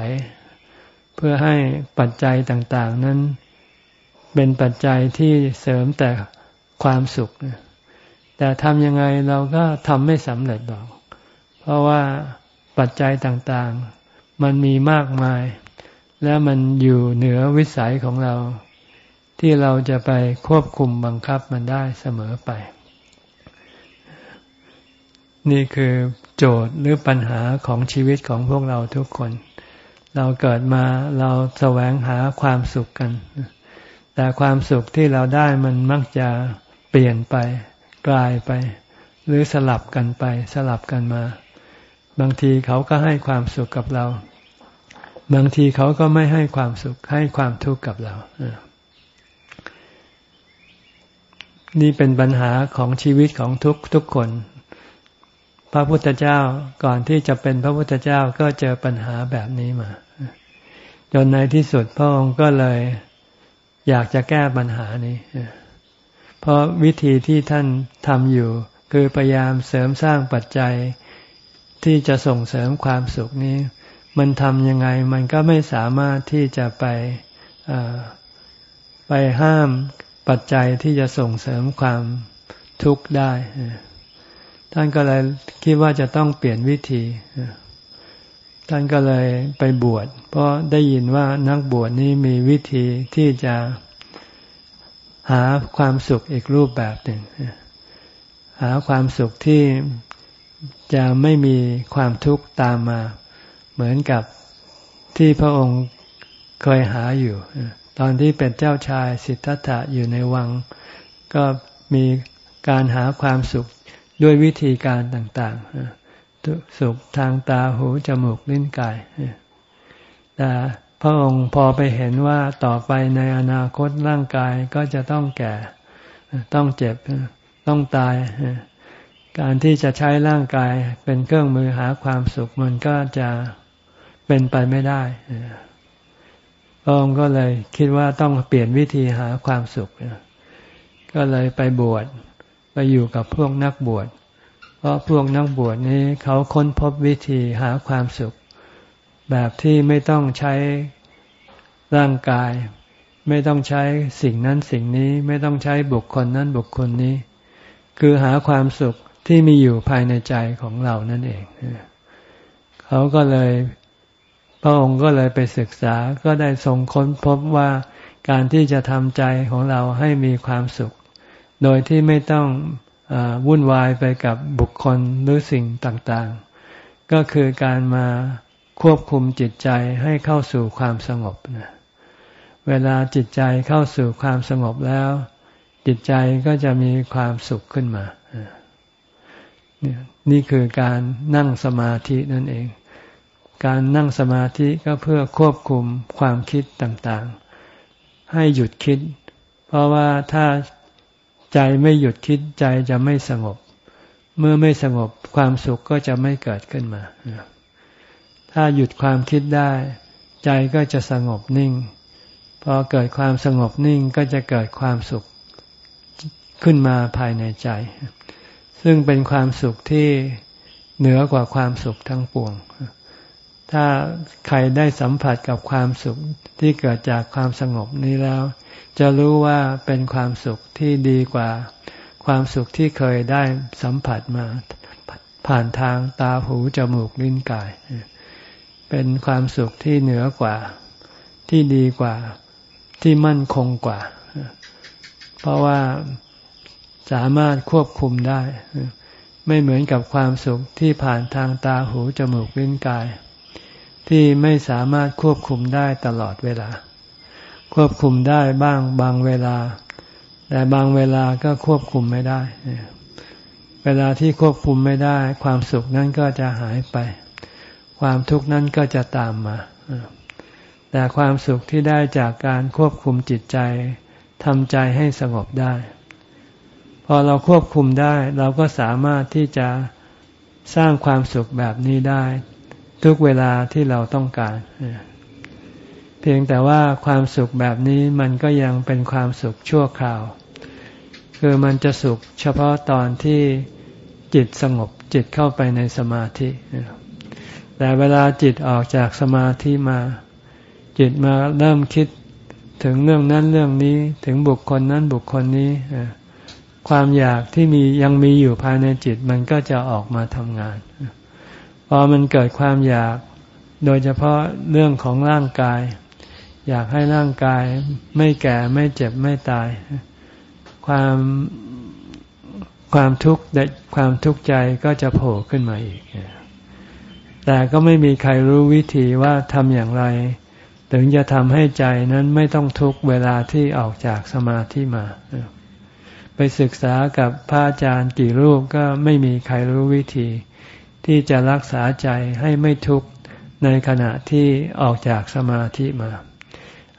เพื่อให้ปัจจัยต่างๆ นั้น เป็นปัจจัยที่เสริมแต่ความสุข แต่ทำยังไงเราก็ทำไม่สำเร็จหรอก เพราะว่าปัจจัยต่างๆ มันมีมากมาย และมันอยู่เหนือวิสัยของเรา ที่เราจะไปควบคุมบังคับมันได้เสมอไป นี่คือโจทย์หรือปัญหาของชีวิตของพวกเราทุกคน เราเกิดมาเราแสวงหาความสุขกัน แต่ความสุขที่เราได้มันมักจะเปลี่ยนไป กลายไป หรือสลับกันไป สลับกันมา บางทีเขาก็ให้ความสุขกับเรา บางทีเขาก็ไม่ให้ความสุขให้ความทุกข์กับเรานี่เป็นปัญหาของชีวิตของทุกทุกคน พระพุทธเจ้าก่อนที่จะเป็นพระพุทธเจ้าก็เจอปัญหาแบบนี้มา จนในที่สุดพระองค์ก็เลยอยากจะแก้ปัญหานี้ เพราะวิธีที่ท่านทำอยู่ คือพยายามเสริมสร้างปัจจัยที่จะส่งเสริมความสุขนี้ มันทำยังไงมันก็ไม่สามารถที่จะไปไปห้ามปัจจัยที่จะส่งเสริมความทุกข์ได้ ท่านก็เลยคิดว่าจะต้องเปลี่ยนวิธี ท่านก็เลยไปบวช เพราะได้ยินว่านักบวชนี้มีวิธีที่จะหาความสุขอีกรูปแบบหนึ่ง หาความสุขที่จะไม่มีความทุกข์ตามมา เหมือนกับที่พระองค์เคยหาอยู่ ตอนที่เป็นเจ้าชายสิทธัตถะอยู่ในวัง ก็มีการหาความสุข ด้วยวิธีการต่างๆ สุขทางตาหูจมูกลิ้นกายแต่พระองค์พอไปเห็นว่าต่อไปในอนาคตร่างกายก็จะต้องแก่ ต้องเจ็บ ต้องตาย การที่จะใช้ร่างกายเป็นเครื่องมือหาความสุขมันก็จะเป็นไปไม่ได้พระองค์ก็เลยคิดว่าต้องเปลี่ยนวิธีหาความสุข ก็เลยไปบวช อยู่กับพวกนักบวช เพราะพวกนักบวชนี้เขาค้นพบวิธีหาความสุข แบบที่ไม่ต้องใช้ร่างกาย ไม่ต้องใช้สิ่งนั้นสิ่งนี้ไม่ต้องใช้บุคคลนั้นบุคคลนี้ คือหาความสุขที่มีอยู่ภายในใจของเรานั่นเอง เขาก็เลยพระองค์ก็เลยไปศึกษาก็ได้ทรงค้นพบว่าการที่จะทำใจของเราให้มีความสุข โดยที่ไม่ต้องอวุ่นวายไปกับบุคคลหรือสิ่งต่างๆ ก็คือการมาควบคุมจิตใจให้เข้าสู่ความสงบนะเวลาจิตใจเข้าสู่ความสงบแล้ว จิตใจก็จะมีความสุขขึ้นมานี่คือการนั่งสมาธินั่นเอง การนั่งสมาธิก็เพื่อควบคุมความคิดต่างๆ ให้หยุดคิด เพราะว่าถ้า ใจไม่หยุดคิดใจจะไม่สงบ เมื่อไม่สงบความสุขก็จะไม่เกิดขึ้นมา ถ้าหยุดความคิดได้ ใจก็จะสงบนิ่ง พอเกิดความสงบนิ่งก็จะเกิดความสุขขึ้นมาภายในใจ ซึ่งเป็นความสุขที่เหนือกว่าความสุขทั้งปวง ถ้าใครได้สัมผัสกับความสุขที่เกิดจากความสงบนี้แล้ว จะรู้ว่าเป็นความสุขที่ดีกว่า ความสุขที่เคยได้สัมผัสมา ผ่านทางตาหูจมูกลิ้นกาย เป็นความสุขที่เหนือกว่า ที่ดีกว่า ที่มั่นคงกว่า เพราะว่าสามารถควบคุมได้ ไม่เหมือนกับความสุขที่ผ่านทางตาหูจมูกลิ้นกาย ที่ไม่สามารถควบคุมได้ตลอดเวลา ควบคุมได้บ้างบางเวลา แต่บางเวลาก็ควบคุมไม่ได้ เวลาที่ควบคุมไม่ได้ ความสุขนั้นก็จะหายไป ความทุกข์นั้นก็จะตามมา แต่ความสุขที่ได้จากการควบคุมจิตใจทำใจให้สงบได้ พอเราควบคุมได้ เราก็สามารถที่จะสร้างความสุขแบบนี้ได้ ทุกเวลาที่เราต้องการ เพียงแต่ว่าความสุขแบบนี้มันก็ยังเป็นความสุขชั่วคราว คือมันจะสุขเฉพาะตอนที่จิตสงบจิตเข้าไปในสมาธิแต่เวลาจิตออกจากสมาธิมา จิตมาเริ่มคิดถึงเรื่องนั้นเรื่องนี้ถึงบุคคลนั้นบุคคลนี้ความอยากที่มียังมีอยู่ภายในจิตมันก็จะออกมาทำงาน พอมันเกิดความอยาก โดยเฉพาะเรื่องของร่างกาย อยากให้ร่างกายไม่แก่ไม่เจ็บไม่ตาย ความความทุกข์ความทุกข์ใจก็จะโผล่ขึ้นมาอีก แต่ก็ไม่มีใครรู้วิธีว่าทำอย่างไร ถึงจะทำให้ใจนั้นไม่ต้องทุกข์เวลาที่ออกจากสมาธิมา ไปศึกษากับพระอาจารย์กี่รูปก็ไม่มีใครรู้วิธี ที่จะรักษาใจให้ไม่ทุกข์ในขณะที่ออกจากสมาธิมา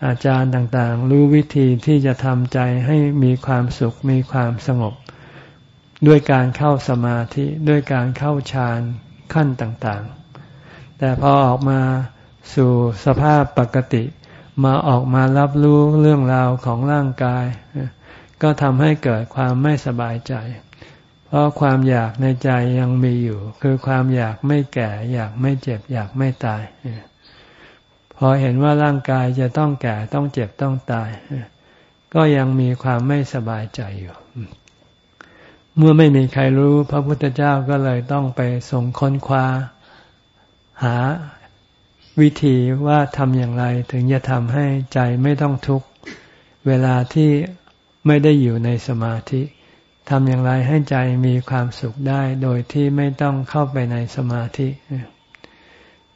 อาจารย์ต่างๆ รู้วิธีที่จะทำใจให้มีความสุขมีความสงบ ด้วยการเข้าสมาธิด้วยการเข้าฌานขั้นต่างๆ แต่พอออกมาสู่สภาพปกติ มาออกมารับรู้เรื่องราวของร่างกาย ก็ทำให้เกิดความไม่สบายใจ เพราะความอยากในใจยังมีอยู่ คือความอยากไม่แก่ อยากไม่เจ็บ อยากไม่ตาย พอเห็นว่าร่างกายจะต้องแก่ต้องเจ็บต้องตาย ก็ยังมีความไม่สบายใจอยู่ เมื่อไม่มีใครรู้ พระพุทธเจ้าก็เลยต้องไปส่งค้นคว้า หาวิธีว่าทำอย่างไรถึงจะทำให้ใจไม่ต้องทุกข์ เวลาที่ไม่ได้อยู่ในสมาธิ ทำอย่างไรให้ใจมีความสุขได้โดยที่ไม่ต้องเข้าไปในสมาธิ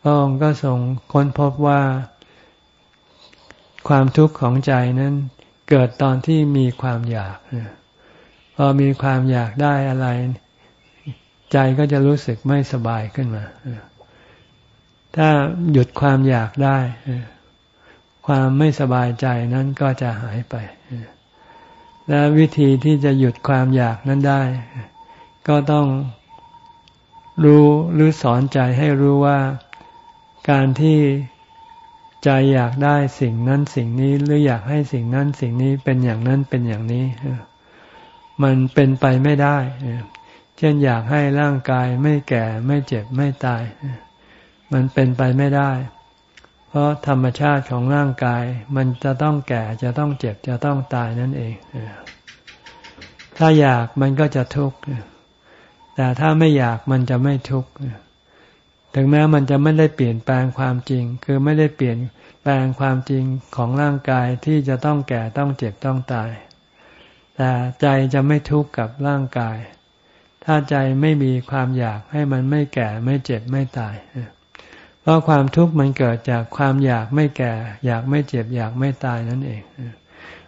พระองค์ก็ทรงค้นพบว่า ความทุกข์ของใจนั้นเกิดตอนที่มีความอยากพอมีความอยากได้อะไร ใจก็จะรู้สึกไม่สบายขึ้นมา ถ้าหยุดความอยากได้ ความไม่สบายใจนั้นก็จะหายไป และวิธีที่จะหยุดความอยากนั้นได้ ก็ต้องรู้หรือสอนใจให้รู้ว่าการที่ใจอยากได้สิ่งนั้นสิ่งนี้หรืออยากให้สิ่งนั้นสิ่งนี้เป็นอย่างนั้นเป็นอย่างนี้ มันเป็นไปไม่ได้ เช่นอยากให้ร่างกายไม่แก่ไม่เจ็บไม่ตาย มันเป็นไปไม่ได้ เพเพราะธรรมชาติของร่างกาย มันจะต้องแก่จะต้องเจ็บจะต้องตายนั่นเอง ถ้าอยากมันก็จะทุกข์ แต่ถ้าไม่อยากมันจะไม่ทุกข์ ถึงแม้มันจะไม่ได้เปลี่ยนแปลงความจริง คือไม่ได้เปลี่ยนแปลงความจริงของร่างกายที่จะต้องแก่ต้องเจ็บต้องตาย แต่ใจจะไม่ทุกข์กับร่างกาย ถ้าใจไม่มีความอยากให้มันไม่แก่ไม่เจ็บไม่ตายเพราะความทุกข์มันเกิดจากความอยากไม่แก่ อยากไม่เจ็บ อยากไม่ตายนั่นเอง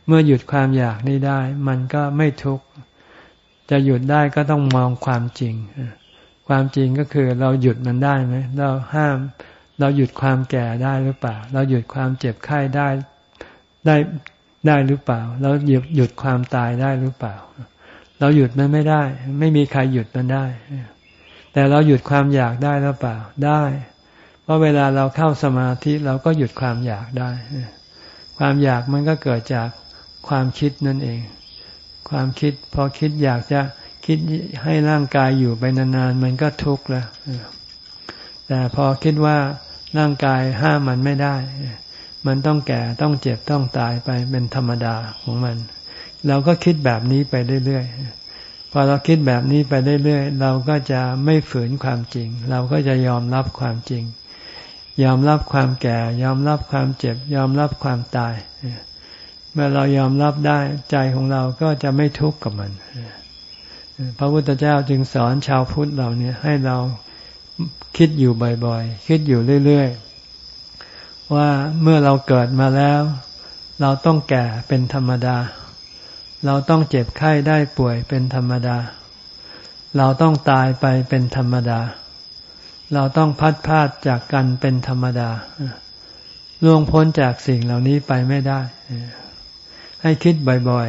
เมื่อหยุดความอยากนี้ได้ มันก็ไม่ทุกข์ จะหยุดได้ก็ต้องมองความจริง ความจริงก็คือเราหยุดมันได้ไหม เราห้าม เราหยุดความแก่ได้หรือเปล่า เราหยุดความเจ็บไข้ได้ได้ได้หรือเปล่า เราหยุดหยุดความตายได้หรือเปล่า เราหยุดมันไม่ได้ ไม่มีใครหยุดมันได้ แต่เราหยุดความอยากได้หรือเปล่า ได้ เพราะเวลาเราเข้าสมาธิเราก็หยุดความอยากได้ ความอยากมันก็เกิดจากความคิดนั่นเอง ความคิดพอคิดอยากจะคิดให้ร่างกายอยู่ไปนานๆมันก็ทุกข์แล้วแต่พอคิดว่าร่างกายห้ามมันไม่ได้ มันต้องแก่ต้องเจ็บต้องตายไปเป็นธรรมดาของมัน เราก็คิดแบบนี้ไปเรื่อยๆ พอเราคิดแบบนี้ไปเรื่อยๆ เราก็จะไม่ฝืนความจริง เราก็จะยอมรับความจริง ยอมรับความแก่ ยอมรับความเจ็บ ยอมรับความตาย เมื่อเรายอมรับได้ใจของเราก็จะไม่ทุกข์กับมัน พระพุทธเจ้าจึงสอนชาวพุทธเราเนี่ยให้เราคิดอยู่บ่อยๆ คิดอยู่เรื่อยๆ ว่าเมื่อเราเกิดมาแล้ว เราต้องแก่เป็นธรรมดา เราต้องเจ็บไข้ได้ป่วยเป็นธรรมดา เราต้องตายไปเป็นธรรมดา เราต้องพัดพาดจากกันเป็นธรรมดาล่วงพ้นจากสิ่งเหล่านี้ไปไม่ได้ ให้คิดบ่อย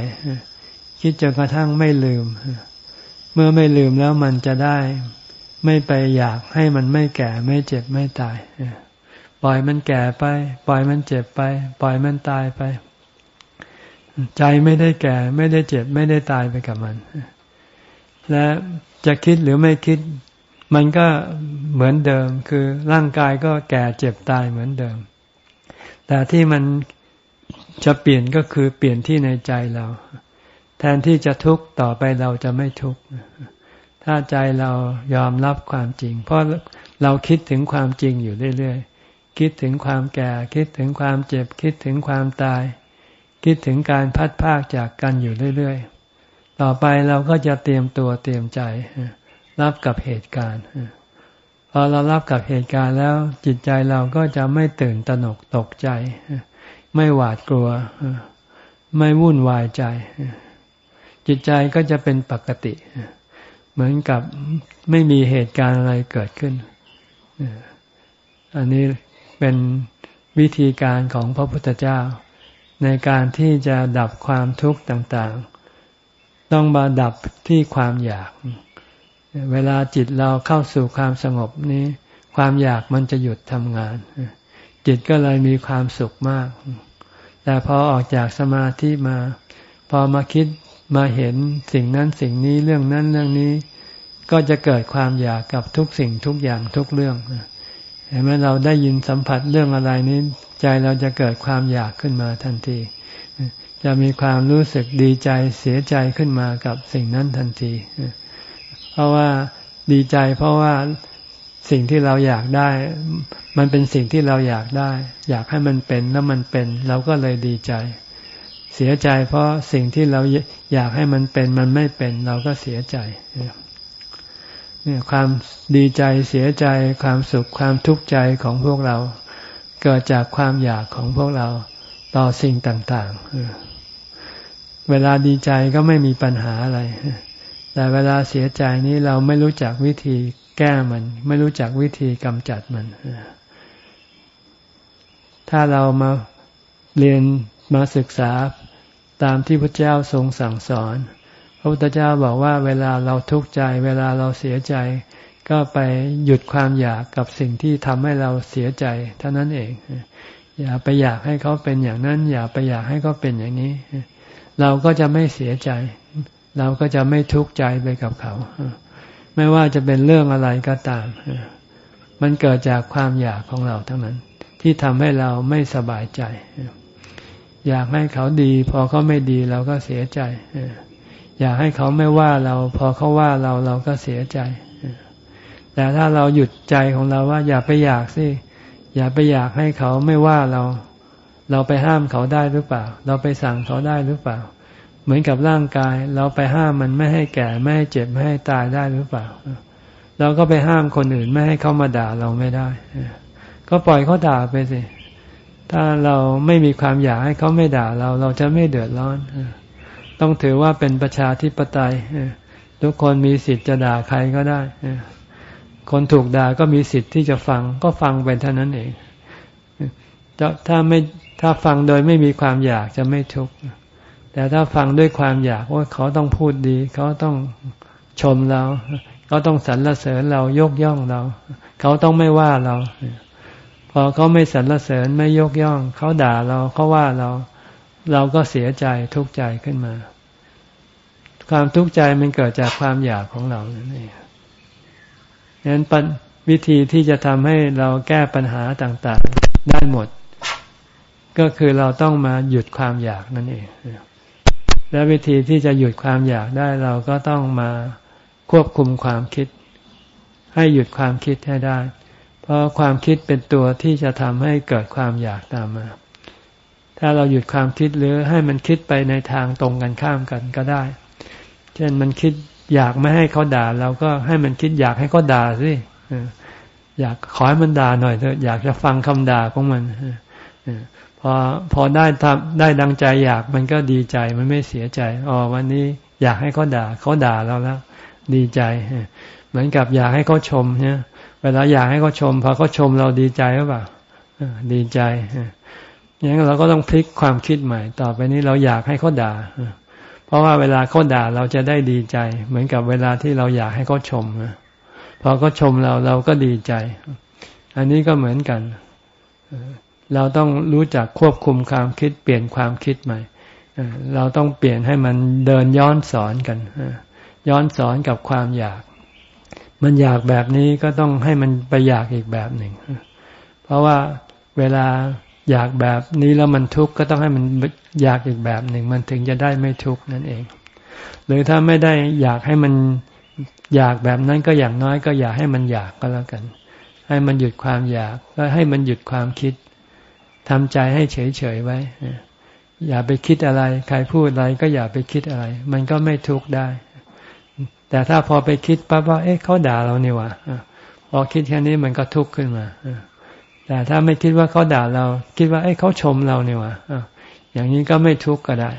ๆ คิดจนกระทั่งไม่ลืม เมื่อไม่ลืมแล้วมันจะได้ ไม่ไปอยากให้มันไม่แก่ไม่เจ็บไม่ตาย ปล่อยมันแก่ไป ปล่อยมันเจ็บไป ปล่อยมันตายไป ใจไม่ได้แก่ ไม่ได้เจ็บ ไม่ได้ตายไปกับมัน และจะคิดหรือไม่คิด มันก็เหมือนเดิมคือร่างกายก็แก่เจ็บตายเหมือนเดิม แต่ที่มันจะเปลี่ยนก็คือเปลี่ยนที่ในใจเรา แทนที่จะทุกข์ต่อไปเราจะไม่ทุกข์ถ้าใจเรายอมรับความจริง เพราะเราคิดถึงความจริงอยู่เรื่อยๆ คิดถึงความแก่ คิดถึงความเจ็บ คิดถึงความตาย คิดถึงการพัดพากจากกันอยู่เรื่อยๆ ต่อไปเราก็จะเตรียมตัวเตรียมใจ รับกับเหตุการณ์พอเรารับกับเหตุการณ์แล้วจิตใจเราก็จะไม่ตื่นตระหนกตกใจ ไม่หวาดกลัว ไม่วุ่นวายใจ จิตใจก็จะเป็นปกติ เหมือนกับไม่มีเหตุการณ์อะไรเกิดขึ้น อันนี้เป็นวิธีการของพระพุทธเจ้า ในการที่จะดับความทุกข์ต่าง ๆ ต้องมาดับที่ความอยาก เวลาจิตเราเข้าสู่ความสงบนี้ ความอยากมันจะหยุดทำงาน จิตก็เลยมีความสุขมาก แต่พอออกจากสมาธิมา พอมาคิดมาเห็นสิ่งนั้นสิ่งนี้เรื่องนั้นเรื่องนี้ ก็จะเกิดความอยากกับทุกสิ่งทุกอย่างทุกเรื่องเห็นไหมเราได้ยินสัมผัสเรื่องอะไรนี้ ใจเราจะเกิดความอยากขึ้นมาทันที จะมีความรู้สึกดีใจเสียใจขึ้นมากับสิ่งนั้นทันที เพราะว่าดีใจ เพราะว่าสิ่งที่เราอยากได้ มันเป็นสิ่งที่เราอยากได้ อยากให้มันเป็นแล้วมันเป็น เราก็เลยดีใจ เสียใจเพราะสิ่งที่เราอยากให้มันเป็นมันไม่เป็น เราก็เสียใจเนี่ยความดีใจเสียใจความสุขความทุกข์ใจของพวกเรา เกิดจากความอยากของพวกเราต่อสิ่งต่างๆเวลาดีใจก็ไม่มีปัญหาอะไร แต่เวลาเสียใจนี้เราไม่รู้จักวิธีแก้มัน ไม่รู้จักวิธีกำจัดมัน ถ้าเรามาเรียนมาศึกษาตามที่พระเจ้าทรงสั่งสอน พระพุทธเจ้าบอกว่าเวลาเราทุกข์ใจ เวลาเราเสียใจ ก็ไปหยุดความอยากกับสิ่งที่ทำให้เราเสียใจเท่านั้นเอง อย่าไปอยากให้เขาเป็นอย่างนั้น อย่าไปอยากให้เขาเป็นอย่างนี้ เราก็จะไม่เสียใจ เราก็จะไม่ทุกข์ใจไปกับเขา ไม่ว่าจะเป็นเรื่องอะไรก็ตาม มันเกิดจากความอยากของเราทั้งนั้น ที่ทำให้เราไม่สบายใจ อยากให้เขาดี พอเขาไม่ดีเราก็เสียใจ อยากให้เขาไม่ว่าเรา พอเขาว่าเราเราก็เสียใจแต่ถ้าเราหยุดใจของเราว่า อย่าไปอยากสิ อย่าไปอยากให้เขาไม่ว่าเรา เราไปห้ามเขาได้หรือเปล่า เราไปสั่งเขาได้หรือเปล่า เหมือนกับร่างกาย เราไปห้ามมันไม่ให้แก่ไม่ให้เจ็บไม่ให้ตายได้หรือเปล่า เราก็ไปห้ามคนอื่นไม่ให้เขามาด่าเราไม่ได้ ก็ปล่อยเขาด่าไปสิ ถ้าเราไม่มีความอยากให้เขาไม่ด่าเรา เราจะไม่เดือดร้อน ต้องถือว่าเป็นประชาธิปไตยทุกคนมีสิทธิ์จะด่าใครก็ได้ คนถูกด่าก็มีสิทธิ์ที่จะฟังก็ฟังไปเท่านั้นเองถ้าไม่ถ้าฟังโดยไม่มีความอยากจะไม่ทุกข์ แต่ถ้าฟังด้วยความอยากว่าเขาต้องพูดดี เขาต้องชมเรา เขาต้องสรรเสริญเรายกย่องเรา เขาต้องไม่ว่าเรา พอเขาไม่สรรเสริญไม่ยกย่อง เขาด่าเราเขาว่าเรา เราก็เสียใจทุกข์ใจขึ้นมา ความทุกข์ใจมันเกิดจากความอยากของเรานี่ฉะนั้นวิธีที่จะทำให้เราแก้ปัญหาต่าง ๆ ได้หมด ก็คือเราต้องมาหยุดความอยากนั่นเอง และวิธีที่จะหยุดความอยากได้เราก็ต้องมาควบคุมความคิด ให้หยุดความคิดให้ได้ เพราะความคิดเป็นตัวที่จะทำให้เกิดความอยากตามมา ถ้าเราหยุดความคิดหรือให้มันคิดไปในทางตรงกันข้ามกันก็ได้ เช่นมันคิดอยากไม่ให้เขาด่าเราก็ให้มันคิดอยากให้เขาด่าสิอยากขอให้มันด่าหน่อยเถอะอยากจะฟังคำด่าของมัน พอพอได้ทำได้ดังใจอยากมันก็ดีใจมันไม่เสียใจอ๋อวันนี้อยากให้เขาด่าเขาด่าเราแล้วดีใจ เหมือนกับอยากให้เขาชมเนี่ยเวลาอยากให้เขาชมพอเขาชมเราดีใจหรือเปล่าดีใจอย่างนั้นเราก็ต้องพลิกความคิดใหม่ ต่อไปนี้เราอยากให้เขาด่าเพราะว่าเวลาเขาด่าเราจะได้ดีใจ เหมือนกับเวลาที่เราอยากให้เขาชมพอเขาชมเราเราก็ดีใจ อันนี้ก็เหมือนกัน เราต้องรู้จักควบคุมความคิดเปลี่ยนความคิดใหม่ เราต้องเปลี่ยนให้มันเดินย้อนสอนกัน ย้อนสอนกับความอยาก มันอยากแบบนี้ก็ต้องให้มันไปอยากอีกแบบหนึ่ง เพราะว่าเวลาอยากแบบนี้แล้วมันทุกข์ก็ต้องให้มันอยากอีกแบบหนึ่ง มันถึงจะได้ไม่ทุกข์นั่นเอง หรือถ้าไม่ได้อยากให้มันอยากแบบนั้นก็อย่างน้อยก็อยากให้มันอยากก็แล้วกัน ให้มันหยุดความอยากก็ให้มันหยุดความคิด ทำใจให้เฉยๆไว้ อย่าไปคิดอะไร ใครพูดอะไรก็อย่าไปคิดอะไร มันก็ไม่ทุกข์ได้ แต่ถ้าพอไปคิดปั๊บว่า เอ๊ะเขาด่าเรานี่วะพอคิดแค่นี้มันก็ทุกข์ขึ้นมาแต่ถ้าไม่คิดว่าเขาด่าเรา คิดว่าไอ้เขาชมเราเนี่ยวะอย่างนี้ก็ไม่ทุกข์ก็ได้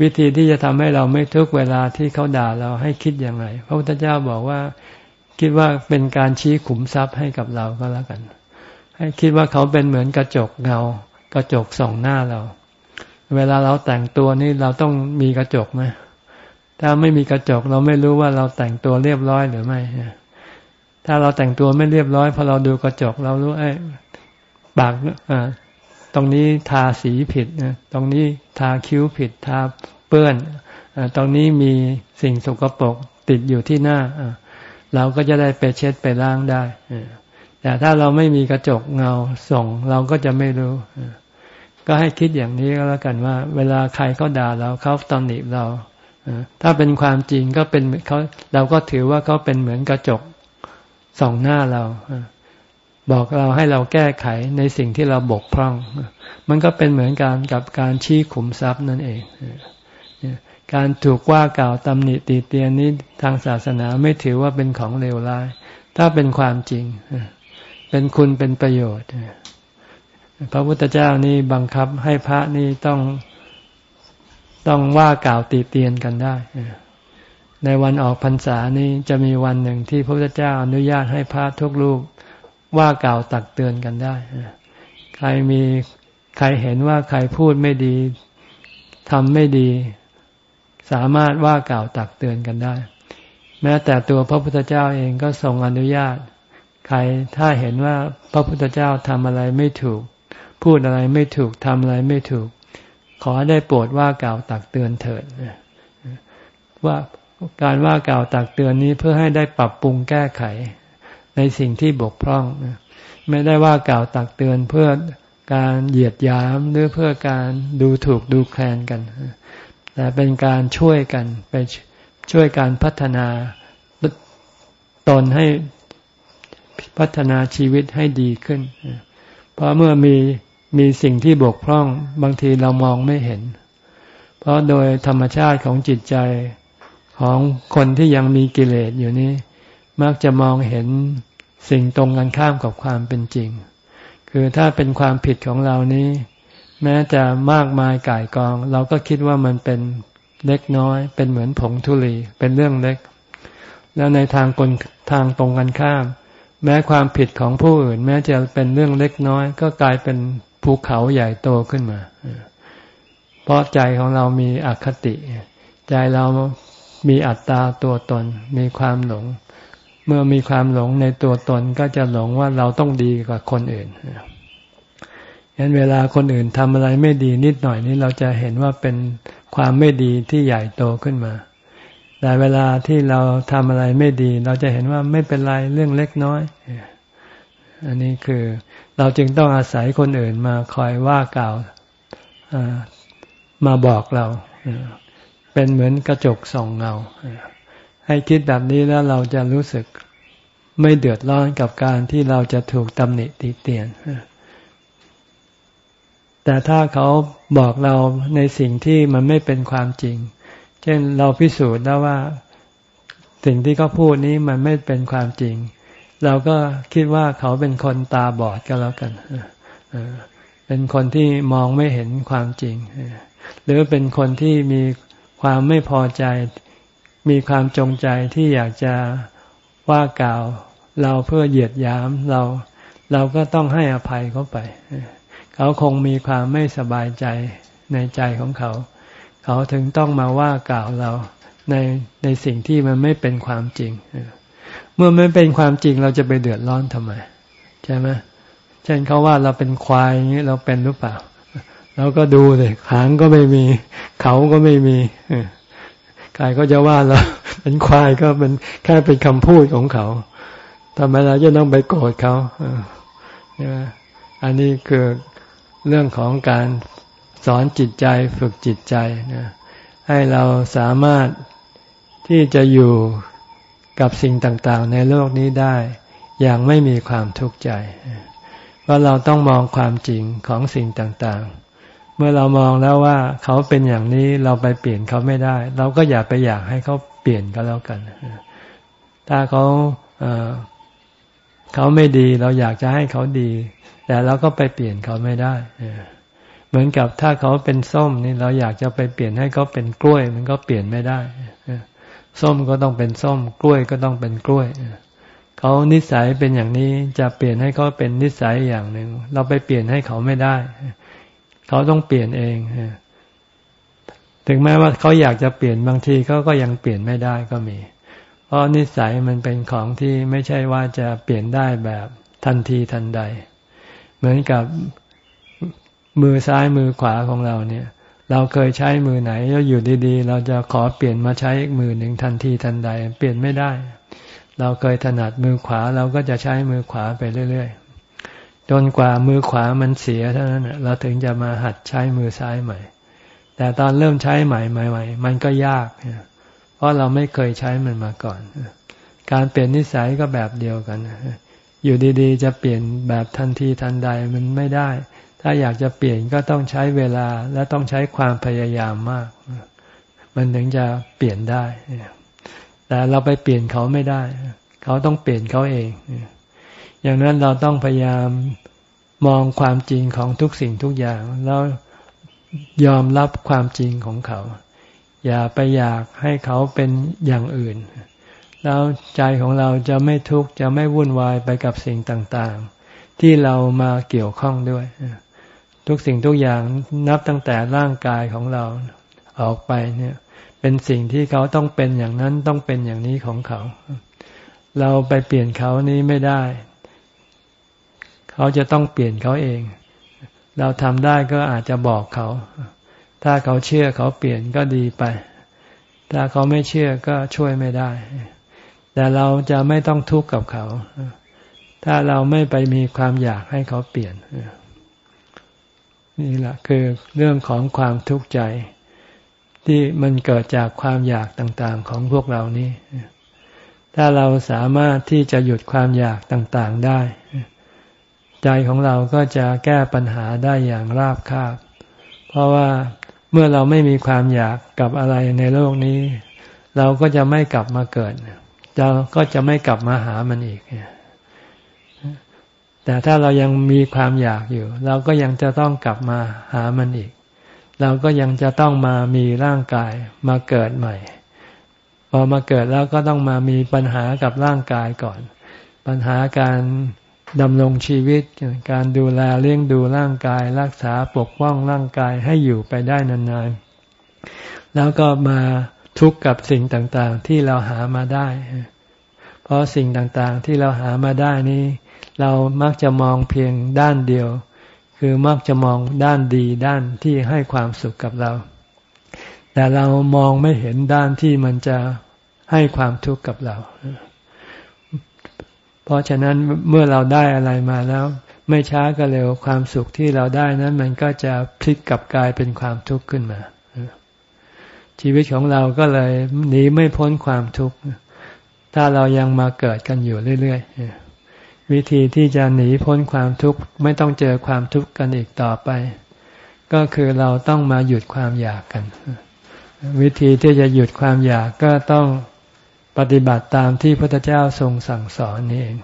วิธีที่จะทำให้เราไม่ทุกข์เวลาที่เขาด่าเราให้คิดอย่างไร พระพุทธเจ้าบอกว่าคิดว่าเป็นการชี้ขุมทรัพย์ให้กับเราก็แล้วกัน ให้คิดว่าเขาเป็นเหมือนกระจกเงากระจกส่องหน้าเรา เวลาเราแต่งตัวนี่เราต้องมีกระจกไหมถ้าไม่มีกระจกเราไม่รู้ว่าเราแต่งตัวเรียบร้อยหรือไม่ถ้าเราแต่งตัวไม่เรียบร้อยพอเราดูกระจกเรารู้ไอ้ปากตรงนี้ทาสีผิดตรงนี้ทาคิ้วผิดทาเปื้อนตรงนี้มีสิ่งสกปรกติดอยู่ที่หน้าเราก็จะได้ไปเช็ดไปล้างได้ แต่ถ้าเราไม่มีกระจกเงาส่งเราก็จะไม่รู้ ก็ให้คิดอย่างนี้ก็แล้วกันว่า เวลาใครเขาด่าเราเขาตำหนิเราถ้าเป็นความจริงก็เป็นเขาเราก็ถือว่าเขาเป็นเหมือนกระจกส่องหน้าเราบอกเราให้เราแก้ไขในสิ่งที่เราบกพร่อง มันก็เป็นเหมือนการกับการชี้ขุมทรัพย์นั่นเอง การถูกว่ากล่าวตำหนิตีเตียนนี้ทางศาสนาไม่ถือว่าเป็นของเลวร้าย ถ้าเป็นความจริง เป็นคุณเป็นประโยชน์ พระพุทธเจ้านี่บังคับให้พระนี่ต้องต้องว่ากล่าวตีเตียนกันได้ ในวันออกพรรษานี้จะมีวันหนึ่งที่พระพุทธเจ้าอนุญาตให้พระทุกรูปว่ากล่าวตักเตือนกันได้ ใครมีใครเห็นว่าใครพูดไม่ดีทำไม่ดี สามารถว่ากล่าวตักเตือนกันได้ แม้แต่ตัวพระพุทธเจ้าเองก็ทรงอนุญาต ใครถ้าเห็นว่าพระพุทธเจ้าทำอะไรไม่ถูก พูดอะไรไม่ถูกทำอะไรไม่ถูก ขอได้โปรดว่ากล่าวตักเตือนเถิดว่าการว่ากล่าวตักเตือนนี้เพื่อให้ได้ปรับปรุงแก้ไข ในสิ่งที่บกพร่อง ไม่ได้ว่ากล่าวตักเตือนเพื่อการเหยียดยามหรือเพื่อการดูถูกดูแคลนกัน แต่เป็นการช่วยกันไปช่วยการพัฒนาตนให้ พัฒนาชีวิตให้ดีขึ้น เพราะเมื่อมีมีสิ่งที่บกพร่องบางทีเรามองไม่เห็น เพราะโดยธรรมชาติของจิตใจของคนที่ยังมีกิเลสอยู่นี้ มักจะมองเห็นสิ่งตรงกันข้ามกับความเป็นจริง คือถ้าเป็นความผิดของเรานี้ แม้จะมากมายก่ายกอง เราก็คิดว่ามันเป็นเล็กน้อย เป็นเหมือนผงทุลีเป็นเรื่องเล็ก แล้วในทางกลทางตรงกันข้าม แม้ความผิดของผู้อื่น แม้จะเป็นเรื่องเล็กน้อย ก็กลายเป็นภูเขาใหญ่โตขึ้นมา เพราะใจของเรามีอคติ ใจเรามีอัตตาตัวตน มีความหลง เมื่อมีความหลงในตัวตนก็จะหลงว่าเราต้องดีกว่าคนอื่นฉะนั้นเวลาคนอื่นทำอะไรไม่ดีนิดหน่อยนี้เราจะเห็นว่าเป็นความไม่ดีที่ใหญ่โตขึ้นมา แต่เวลาที่เราทำอะไรไม่ดี เราจะเห็นว่าไม่เป็นไรเรื่องเล็กน้อย อันนี้คือเราจึงต้องอาศัยคนอื่นมาคอยว่ากล่าวมาบอกเรา เป็นเหมือนกระจกส่องเงาให้คิดแบบนี้แล้วเราจะรู้สึกไม่เดือดร้อนกับการที่เราจะถูกตำหนิติเตียน แต่ถ้าเขาบอกเราในสิ่งที่มันไม่เป็นความจริง เช่นเราพิสูจน์แล้วว่าสิ่งที่เขาพูดนี้มันไม่เป็นความจริง เราก็คิดว่าเขาเป็นคนตาบอดก็แล้วกันเป็นคนที่มองไม่เห็นความจริง หรือเป็นคนที่มีความไม่พอใจ มีความจงใจที่อยากจะว่ากล่าว เราเพื่อเหยียดยามเรา เราก็ต้องให้อภัยเขาไป เขาคงมีความไม่สบายใจในใจของเขา เขาถึงต้องมาว่ากล่าวเราในในสิ่งที่มันไม่เป็นความจริง เมื่อไม่เป็นความจริงเราจะไปเดือดร้อนทำไม ใช่ไหมเช่นเขาว่าเราเป็นควายอย่างนี้เราเป็นหรือเปล่าเราก็ดูเลยหางก็ไม่มี เขาก็ไม่มีใครก็จะว่าเราเป็นควายก็เป็นแค่เป็นคำพูดของเขาทำไมเราจะต้องไปโกรธเขาอันนี้คือเรื่องของการ สอนจิตใจฝึกจิตใจนะให้เราสามารถที่จะอยู่กับสิ่งต่างๆ ในโลกนี้ได้ อย่างไม่มีความทุกข์ใจเพราะเราต้องมองความจริงของสิ่งต่างๆ เมื่อเรามองแล้วว่าเขาเป็นอย่างนี้เราไปเปลี่ยนเขาไม่ได้ เราก็อย่าไปอยากให้เขาเปลี่ยนก็แล้วกัน ถ้าเขาเขาไม่ดี เราอยากจะให้เขาดี แต่เราก็ไปเปลี่ยนเขาไม่ได้ เหมือนกับถ้าเขาเป็นส้มนี่เราอยากจะไปเปลี่ยนให้เขาเป็นกล้วย มันก็เปลี่ยนไม่ได้ส้มก็ต้องเป็นส้ม กล้วยก็ต้องเป็นกล้วยเขานิสัยเป็นอย่างนี้จะเปลี่ยนให้เขาเป็นนิสัยอย่างหนึ่งเราไปเปลี่ยนให้เขาไม่ได้ เขาต้องเปลี่ยนเองถึงแม้ว่าเขาอยากจะเปลี่ยนบางทีเขาก็ยังเปลี่ยนไม่ได้ก็มี เพราะนิสัยมันเป็นของที่ไม่ใช่ว่าจะเปลี่ยนได้แบบทันทีทันใด เหมือนกับ มือซ้ายมือขวาของเราเนี่ย เราเคยใช้มือไหนแล้วอยู่ดีๆ เราจะขอเปลี่ยนมาใช้อีกมือหนึ่งทันทีทันใด เปลี่ยนไม่ได้ เราเคยถนัดมือขวาเราก็จะใช้มือขวาไปเรื่อยๆจนกว่ามือขวามันเสียเท่านั้นเราถึงจะมาหัดใช้มือซ้ายใหม่ แต่ตอนเริ่มใช้ใหม่ใหม่ๆมันก็ยากเพราะเราไม่เคยใช้มันมาก่อนการเปลี่ยนนิสัยก็แบบเดียวกัน อยู่ดีๆ จะเปลี่ยนแบบทันทีทันใดมันไม่ได้ ถ้าอยากจะเปลี่ยนก็ต้องใช้เวลาและต้องใช้ความพยายามมาก มันถึงจะเปลี่ยนได้ แต่เราไปเปลี่ยนเขาไม่ได้ เขาต้องเปลี่ยนเขาเอง อย่างนั้นเราต้องพยายามมองความจริงของทุกสิ่งทุกอย่าง แล้วยอมรับความจริงของเขา อย่าไปอยากให้เขาเป็นอย่างอื่น แล้วใจของเราจะไม่ทุกข์จะไม่วุ่นวายไปกับสิ่งต่างๆ ที่เรามาเกี่ยวข้องด้วย ทุกสิ่งทุกอย่างนับตั้งแต่ร่างกายของเราออกไปเนี่ย เป็นสิ่งที่เขาต้องเป็นอย่างนั้นต้องเป็นอย่างนี้ของเขา เราไปเปลี่ยนเขานี้ไม่ได้ เขาจะต้องเปลี่ยนเขาเอง เราทำได้ก็อาจจะบอกเขา ถ้าเขาเชื่อเขาเปลี่ยนก็ดีไป ถ้าเขาไม่เชื่อก็ช่วยไม่ได้ แต่เราจะไม่ต้องทุกข์กับเขา ถ้าเราไม่ไปมีความอยากให้เขาเปลี่ยน นี่แหละคือเรื่องของความทุกข์ใจ ที่มันเกิดจากความอยากต่างๆของพวกเรานี้ ถ้าเราสามารถที่จะหยุดความอยากต่างๆได้ ใจของเราก็จะแก้ปัญหาได้อย่างราบคาบ เพราะว่าเมื่อเราไม่มีความอยากกับอะไรในโลกนี้ เราก็จะไม่กลับมาเกิดเราก็จะไม่กลับมาหามันอีก แต่ถ้าเรายังมีความอยากอยู่ เราก็ยังจะต้องกลับมาหามันอีก เราก็ยังจะต้องมามีร่างกายมาเกิดใหม่ พอมาเกิดแล้วก็ต้องมามีปัญหากับร่างกายก่อน ปัญหาการดำรงชีวิต การดูแลเลี้ยงดูร่างกาย รักษาปกป้องร่างกายให้อยู่ไปได้นานๆ แล้วก็มาทุกข์กับสิ่งต่างๆ ที่เราหามาได้ เพราะสิ่งต่างๆที่เราหามาได้นี้ เรามักจะมองเพียงด้านเดียว คือมักจะมองด้านดีด้านที่ให้ความสุขกับเรา แต่เรามองไม่เห็นด้านที่มันจะให้ความทุกข์กับเรา เพราะฉะนั้นเมื่อเราได้อะไรมาแล้ว ไม่ช้าก็เร็วความสุขที่เราได้นั้น มันก็จะพลิกกลับกลายเป็นความทุกข์ขึ้นมา ชีวิตของเราก็เลยหนีไม่พ้นความทุกข์ถ้าเรายังมาเกิดกันอยู่เรื่อยๆ วิธีที่จะหนีพ้นความทุกข์ไม่ต้องเจอความทุกข์กันอีกต่อไป ก็คือเราต้องมาหยุดความอยากกัน วิธีที่จะหยุดความอยากก็ต้องปฏิบัติตามที่พระพุทธเจ้าทรงสั่งสอนนี่เอง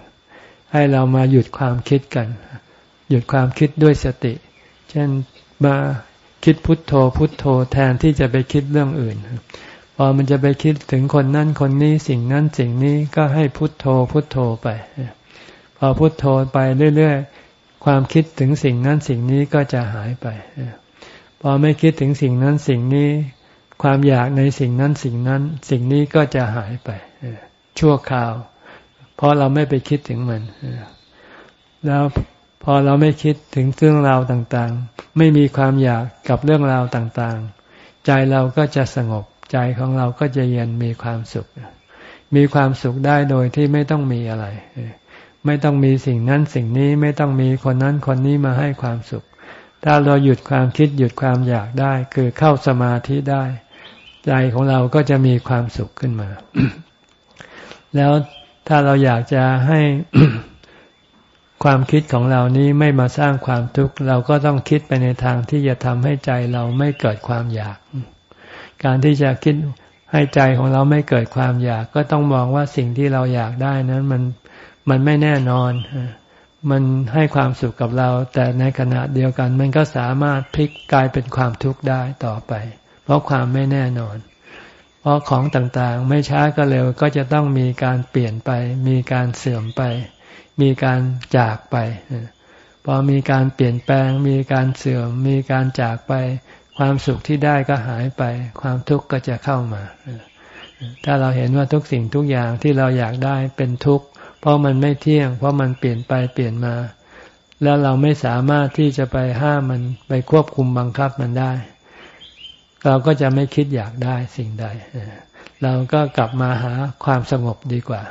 ให้เรามาหยุดความคิดกัน หยุดความคิดด้วยสติ เช่นมาคิดพุทโธพุทโธแทนที่จะไปคิดเรื่องอื่นพอมันจะไปคิดถึงคนนั้นคนนี้สิ่งนั้นสิ่งนี้ก็ให้พุทโธพุทโธไป พอพุโทโธไปเรื่อยๆ ความคิดถึงสิ่งนั้นสิ่งนี้ก็จะหายไป พอไม่คิดถึงสิ่งนั้นสิ่งนี้ ความอยากในสิ่งนั้นสิ่งนั้น สิ่งนี้ก็จะหายไปชั่วคราว เพราะเราไม่ไปคิดถึงมันแล้วพอเราไม่คิดถึงเรื่องราวต่างๆ ไม่มีความอยากกับเรื่องราวต่างๆ ใจเราก็จะสงบใจของเราก็จะเย็นมีความสุข มีความสุขได้โดยที่ไม่ต้องมีอะไร ไม่ต้องมีสิ่งนั้นสิ่งนี้ไม่ต้องมีคนนั้นคนนี้มาให้ความสุข ถ้าเราหยุดความคิดหยุดความอยากได้ คือเข้าสมาธิได้ ใจของเราก็จะมีความสุขขึ้นมา แล้วถ้าเราอยากจะให้ความคิดของเรานี้ไม่มาสร้างความทุกข์เราก็ต้องคิดไปในทางที่จะทำให้ใจเราไม่เกิดความอยาก การที่จะคิดให้ใจของเราไม่เกิดความอยาก ก็ต้องมองว่าสิ่งที่เราอยากได้นั้นมัน มันไม่แน่นอน มันให้ความสุขกับเรา แต่ในขณะเดียวกัน มันก็สามารถพลิกกลายเป็นความทุกข์ได้ต่อไป เพราะความไม่แน่นอน เพราะของต่างๆ ไม่ช้าก็เร็วก็จะต้องมีการเปลี่ยนไป มีการเสื่อมไป มีการจากไป พอมีการเปลี่ยนแปลง มีการเสื่อม มีการจากไป ความสุขที่ได้ก็หายไป ความทุกข์ก็จะเข้ามาถ้าเราเห็นว่าทุกสิ่งทุกอย่างที่เราอยากได้เป็นทุกข์ เพราะมันไม่เที่ยง เพราะมันเปลี่ยนไปเปลี่ยนมา แล้วเราไม่สามารถที่จะไปห้ามมันไปควบคุมบังคับมันได้ เราก็จะไม่คิดอยากได้สิ่งใด เราก็กลับมาหาความสงบดีกว่า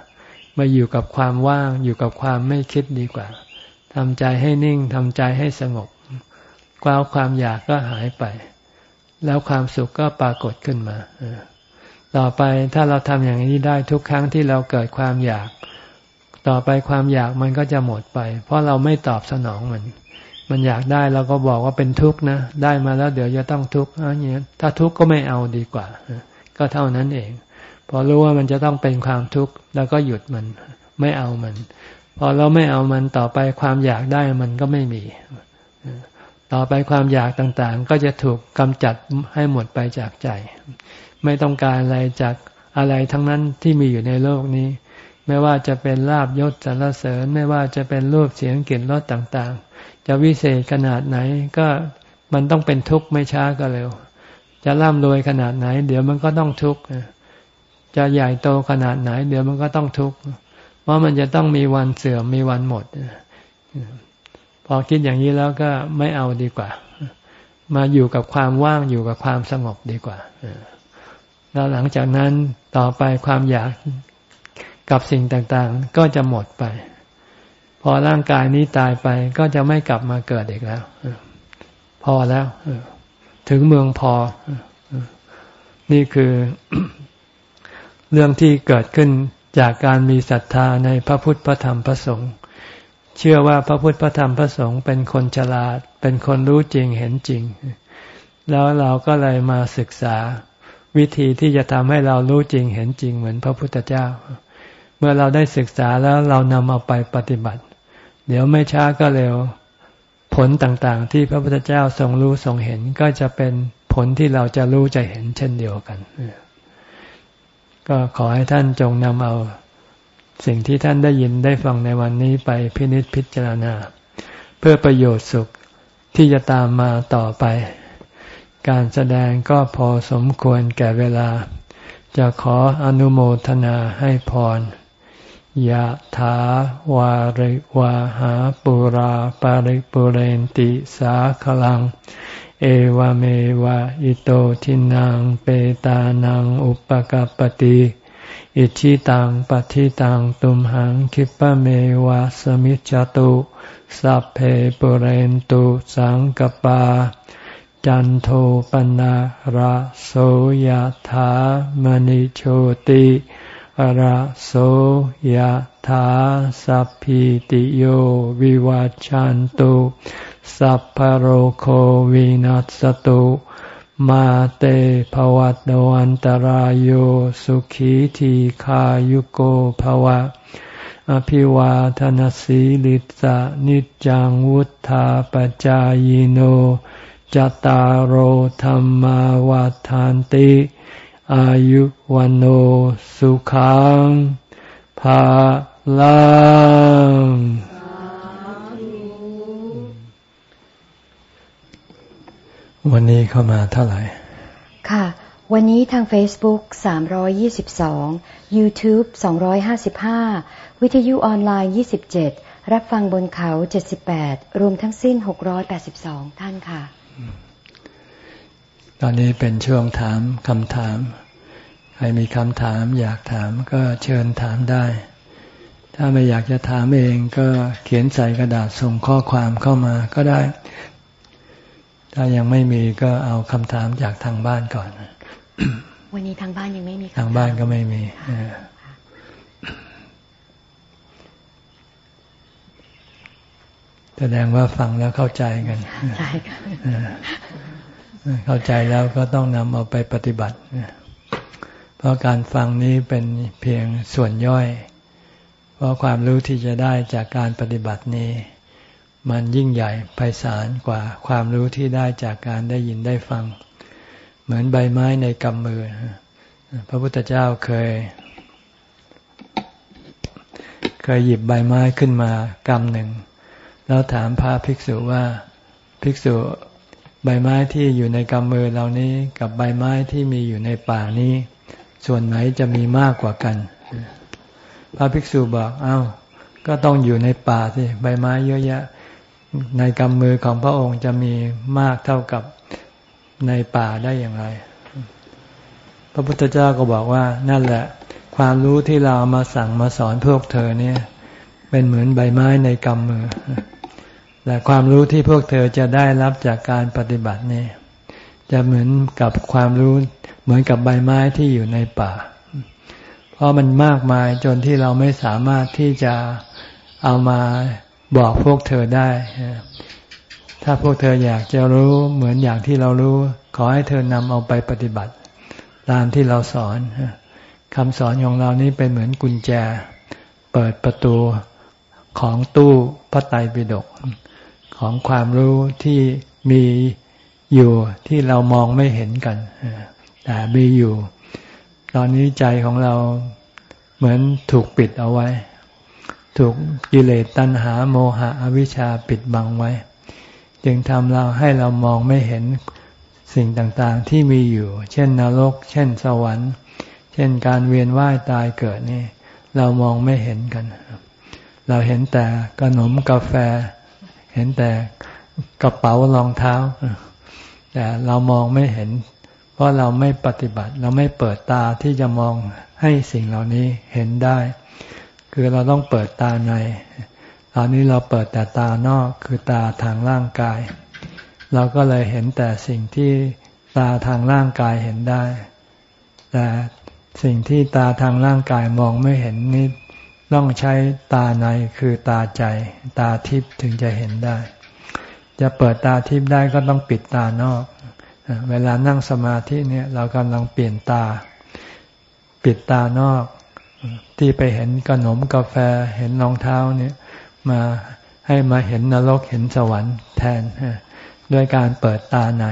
มาอยู่กับความว่างอยู่กับความไม่คิดดีกว่าทำใจให้นิ่งทำใจให้สงบความความอยากก็หายไป แล้วความสุขก็ปรากฏขึ้นมาต่อไปถ้าเราทำอย่างนี้ได้ทุกครั้งที่เราเกิดความอยาก ต่อไปความอยากมันก็จะหมดไป เพราะเราไม่ตอบสนองมัน มันอยากได้เราก็บอกว่าเป็นทุกข์นะ ได้มาแล้วเดี๋ยวจะต้องทุกข์อะไรเงี้ยถ้าทุกข์ก็ไม่เอาดีกว่า ก็เท่านั้นเอง พอรู้ว่ามันจะต้องเป็นความทุกข์แล้วก็หยุดมัน ไม่เอามัน พอเราไม่เอามันต่อไปความอยากได้มันก็ไม่มี ต่อไปความอยากต่างๆ ก็จะถูกกำจัดให้หมดไปจากใจ ไม่ต้องการอะไรจากอะไรทั้งนั้นที่มีอยู่ในโลกนี้ ไม่ว่าจะเป็นลาบยศสรรเสริญ ไม่ว่าจะเป็นรูปเสียงกลิ่นรสต่างๆ จะวิเศษขนาดไหนก็มันต้องเป็นทุกข์ไม่ช้าก็เร็ว จะร่ำรวยขนาดไหน เดี๋ยวมันก็ต้องทุกข์จะใหญ่โตขนาดไหน เดี๋ยวมันก็ต้องทุกข์เพราะมันจะต้องมีวันเสื่อมมีวันหมดพอคิดอย่างนี้แล้วก็ไม่เอาดีกว่า มาอยู่กับความว่างอยู่กับความสงบดีกว่าแล้วหลังจากนั้นต่อไปความอยาก กับสิ่งต่างๆ ก็จะหมดไป พอร่างกายนี้ตายไปก็จะไม่กลับมาเกิดอีกแล้ว พอแล้ว ถึงเมืองพอ นี่คือ เรื่องที่เกิดขึ้นจากการมีศรัทธาในพระพุทธพระธรรมพระสงฆ์เชื่อว่าพระพุทธพระธรรมพระสงฆ์เป็นคนฉลาด เป็นคนรู้จริงเห็นจริง แล้วเราก็เลยมาศึกษาวิธีที่จะทำให้เรารู้จริงเห็นจริงเหมือนพระพุทธเจ้า มื่อเราได้ศึกษาแล้วเรานำเอาไปปฏิบัติ เดี๋ยวไม่ช้าก็เร็ว ผลต่างๆ ที่พระพุทธเจ้าทรงรู้ทรงเห็นก็จะเป็นผลที่เราจะรู้จะเห็นเช่นเดียวกัน ก็ขอให้ท่านจงนำเอาสิ่งที่ท่านได้ยินได้ฟังในวันนี้ไปพินิจพิจารณา เพื่อประโยชน์สุขที่จะตามมาต่อไป การแสดงก็พอสมควรแก่เวลา จะขออนุโมทนาให้พร ยะถาวาริวาหาปุราปาริปุเรนติสาขลัง เอวเมวะอิโตทินังเปตานังอุปกปติอิชิตังปฏิตังตุมหังคิปะเมวะสมิจจตุสัพเพปุเรนตุสังกปา จันโทปนะระโสยธามณิโชติ ระโสยธาสัพพิติโยวิวัจจันตุสัพพโรโควินัสตุมาเตภวัตวันตารโยสุขีทีขายุโกภวะ อภิวาทนสีลิสะนิจังวุธาปจายโนจตารโธรรมวาทานติ อายุวันโอสุขังภาลังวันนี้เข้ามาเท่าไหร่ ค่ะ วันนี้ทาง Facebook 322 YouTube 255 วิทยุออนไลน์ 27 รับฟังบนเขา 78 รวมทั้งสิ้น 682 ท่านค่ะ ตอนนี้เป็นช่วงถามคำถาม ใครมีคำถามอยากถามก็เชิญถามได้ ถ้าไม่อยากจะถามเองก็เขียนใส่กระดาษส่งข้อความเข้ามาก็ได้ ถ้ายังไม่มีก็เอาคำถามจากทางบ้านก่อน วันนี้ทางบ้านยังไม่มีทางบ้านก็ไม่มีแสดงว่าฟังแล้วเข้าใจกัน ใช่ค่ะ เข้าใจแล้วก็ต้องนำเอาไปปฏิบัติ เพราะการฟังนี้เป็นเพียงส่วนย่อย เพราะความรู้ที่จะได้จากการปฏิบัตินี้ มันยิ่งใหญ่ไพศาลกว่าความรู้ที่ได้จากการได้ยินได้ฟัง เหมือนใบไม้ในกำมือ พระพุทธเจ้าเคย เคยหยิบใบไม้ขึ้นมากำหนึ่ง แล้วถามพระภิกษุว่าภิกษุ ใบไม้ที่อยู่ในกำมือเรานี้กับใบไม้ที่มีอยู่ในป่านี้ ส่วนไหนจะมีมากกว่ากัน พระภิกษุบอกเอา้า ก็ต้องอยู่ในป่าสิใบไม้เยอะแยะ ในกำมือของพระองค์จะมีมากเท่ากับในป่าได้อย่างไร พระพุทธเจ้าก็บอกว่านั่นแหละ ความรู้ที่เรามาสั่งมาสอนพวกเธอเนี่ย เป็นเหมือนใบไม้ในกำมือ แต่ความรู้ที่พวกเธอจะได้รับจากการปฏิบัตินี่จะเหมือนกับความรู้เหมือนกับใบไม้ที่อยู่ในป่า เพราะมันมากมายจนที่เราไม่สามารถที่จะเอามาบอกพวกเธอได้ ถ้าพวกเธออยากจะรู้เหมือนอย่างที่เรารู้ ขอให้เธอนำเอาไปปฏิบัติ ตามที่เราสอนคำสอนของเรานี้เป็นเหมือนกุญแจ เปิดประตูของตู้พระไตรปิฎก ของความรู้ที่มีอยู่ที่เรามองไม่เห็นกันแต่มีอยู่ ตอนนี้ใจของเราเหมือนถูกปิดเอาไว้ ถูกกิเลสตัณหาโมหะอวิชชาปิดบังไว้ จึงทำเราให้เรามองไม่เห็นสิ่งต่างๆที่มีอยู่ เช่นนรก เช่นสวรรค์ เช่นการเวียนว่ายตายเกิดนี่ เรามองไม่เห็นกัน เราเห็นแต่ขนมกาแฟ เห็นแต่กระเป๋ารองเท้า แต่เรามองไม่เห็น เพราะเราไม่ปฏิบัติ เราไม่เปิดตาที่จะมองให้สิ่งเหล่านี้เห็นได้ คือเราต้องเปิดตาในตอนนี้เราเปิดแต่ตานอกคือตาทางร่างกาย เราก็เลยเห็นแต่สิ่งที่ตาทางร่างกายเห็นได้ แต่สิ่งที่ตาทางร่างกายมองไม่เห็นนี่ ต้องใช้ตาในคือตาใจ ตาทิพย์ถึงจะเห็นได้ จะเปิดตาทิพย์ได้ก็ต้องปิดตานอก เวลานั่งสมาธิเนี่ยเรากำลังเปลี่ยนตา ปิดตานอก ที่ไปเห็นขนมกาแฟเห็นรองเท้าเนี่ยมาให้มาเห็นนรกเห็นสวรรค์แทนด้วยการเปิดตาใน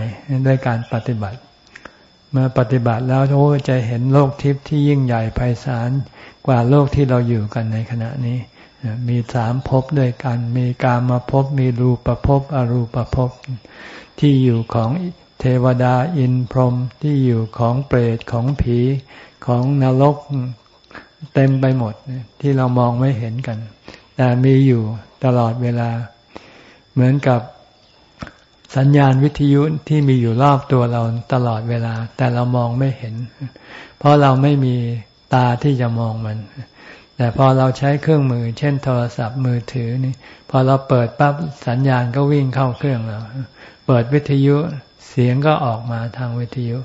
ด้วยการปฏิบัติ มื่อปฏิบัติแล้วโอ้จะเห็นโลกทิพย์ที่ยิ่งใหญ่ไพศาลกว่าโลกที่เราอยู่กันในขณะนี้ มีสามภพด้วยกัน มีกามาภพมีรูปภพอรูปภพที่อยู่ของเทวดาอินพรหมที่อยู่ของเปรตของผีของนรกเต็มไปหมดที่เรามองไม่เห็นกัน แต่มีอยู่ตลอดเวลา เหมือนกับ สัญญาณวิทยุที่มีอยู่รอบตัวเราตลอดเวลา แต่เรามองไม่เห็น เพราะเราไม่มีตาที่จะมองมัน แต่พอเราใช้เครื่องมือ เช่นโทรศัพท์มือถือนี่ พอเราเปิดปั๊บสัญญาณก็วิ่งเข้าเครื่องเรา เปิดวิทยุเสียงก็ออกมาทางวิทยุ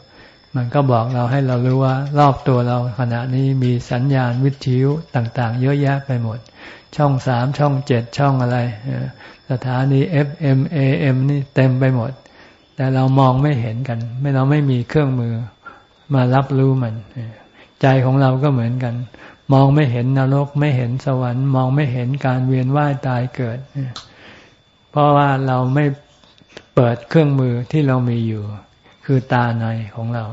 มันก็บอกเราให้เรารู้ว่ารอบตัวเราขณะนี้มีสัญญาณวิทยุต่างๆ เยอะแยะไปหมด ช่องสามช่องเจ็ดช่องอะไร สถานี FM AM นี่เต็มไปหมด แต่เรามองไม่เห็นกัน ไม่เราไม่มีเครื่องมือมารับรู้มัน ใจของเราก็เหมือนกัน มองไม่เห็นนรก ไม่เห็นสวรรค์ มองไม่เห็นการเวียนว่ายตายเกิด เพราะว่าเราไม่เปิดเครื่องมือที่เรามีอยู่ คือตาในของเรา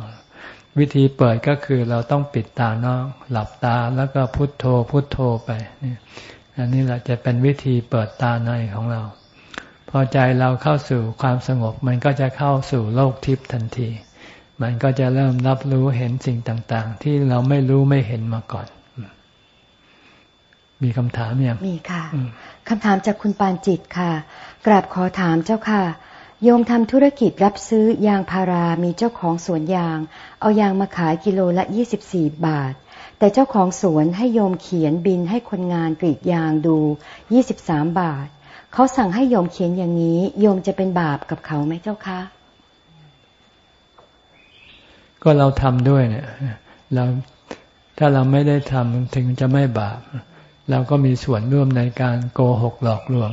วิธีเปิดก็คือเราต้องปิดตานอก หลับตาแล้วก็พุโทโธพุโทโธไป อันนี้เราจะเป็นวิธีเปิดตาในของเรา พอใจเราเข้าสู่ความสงบ มันก็จะเข้าสู่โลกทิพย์ทันที มันก็จะเริ่มรับรู้เห็นสิ่งต่าง ๆ ที่เราไม่รู้ไม่เห็นมาก่อน มีคำถามยังมีค่ะคำถามจากคุณปานจิตค่ะ กราบขอถามเจ้าค่ะโยมทำธุรกิจรับซื้อยางพารามีเจ้าของสวนยาง เอายางมาขายกิโลละ 24 บาท แต่เจ้าของสวนให้โยมเขียนบินให้คนงานกรีดยางดู23บาท เขาสั่งให้โยมเขียนอย่างนี้ โยมจะเป็นบาปกับเขาไหมเจ้าคะ ก็เราทำด้วยเนี่ยเราถ้าเราไม่ได้ทำถึงจะไม่บาป เราก็มีส่วนร่วมในการโกหกหลอกลวง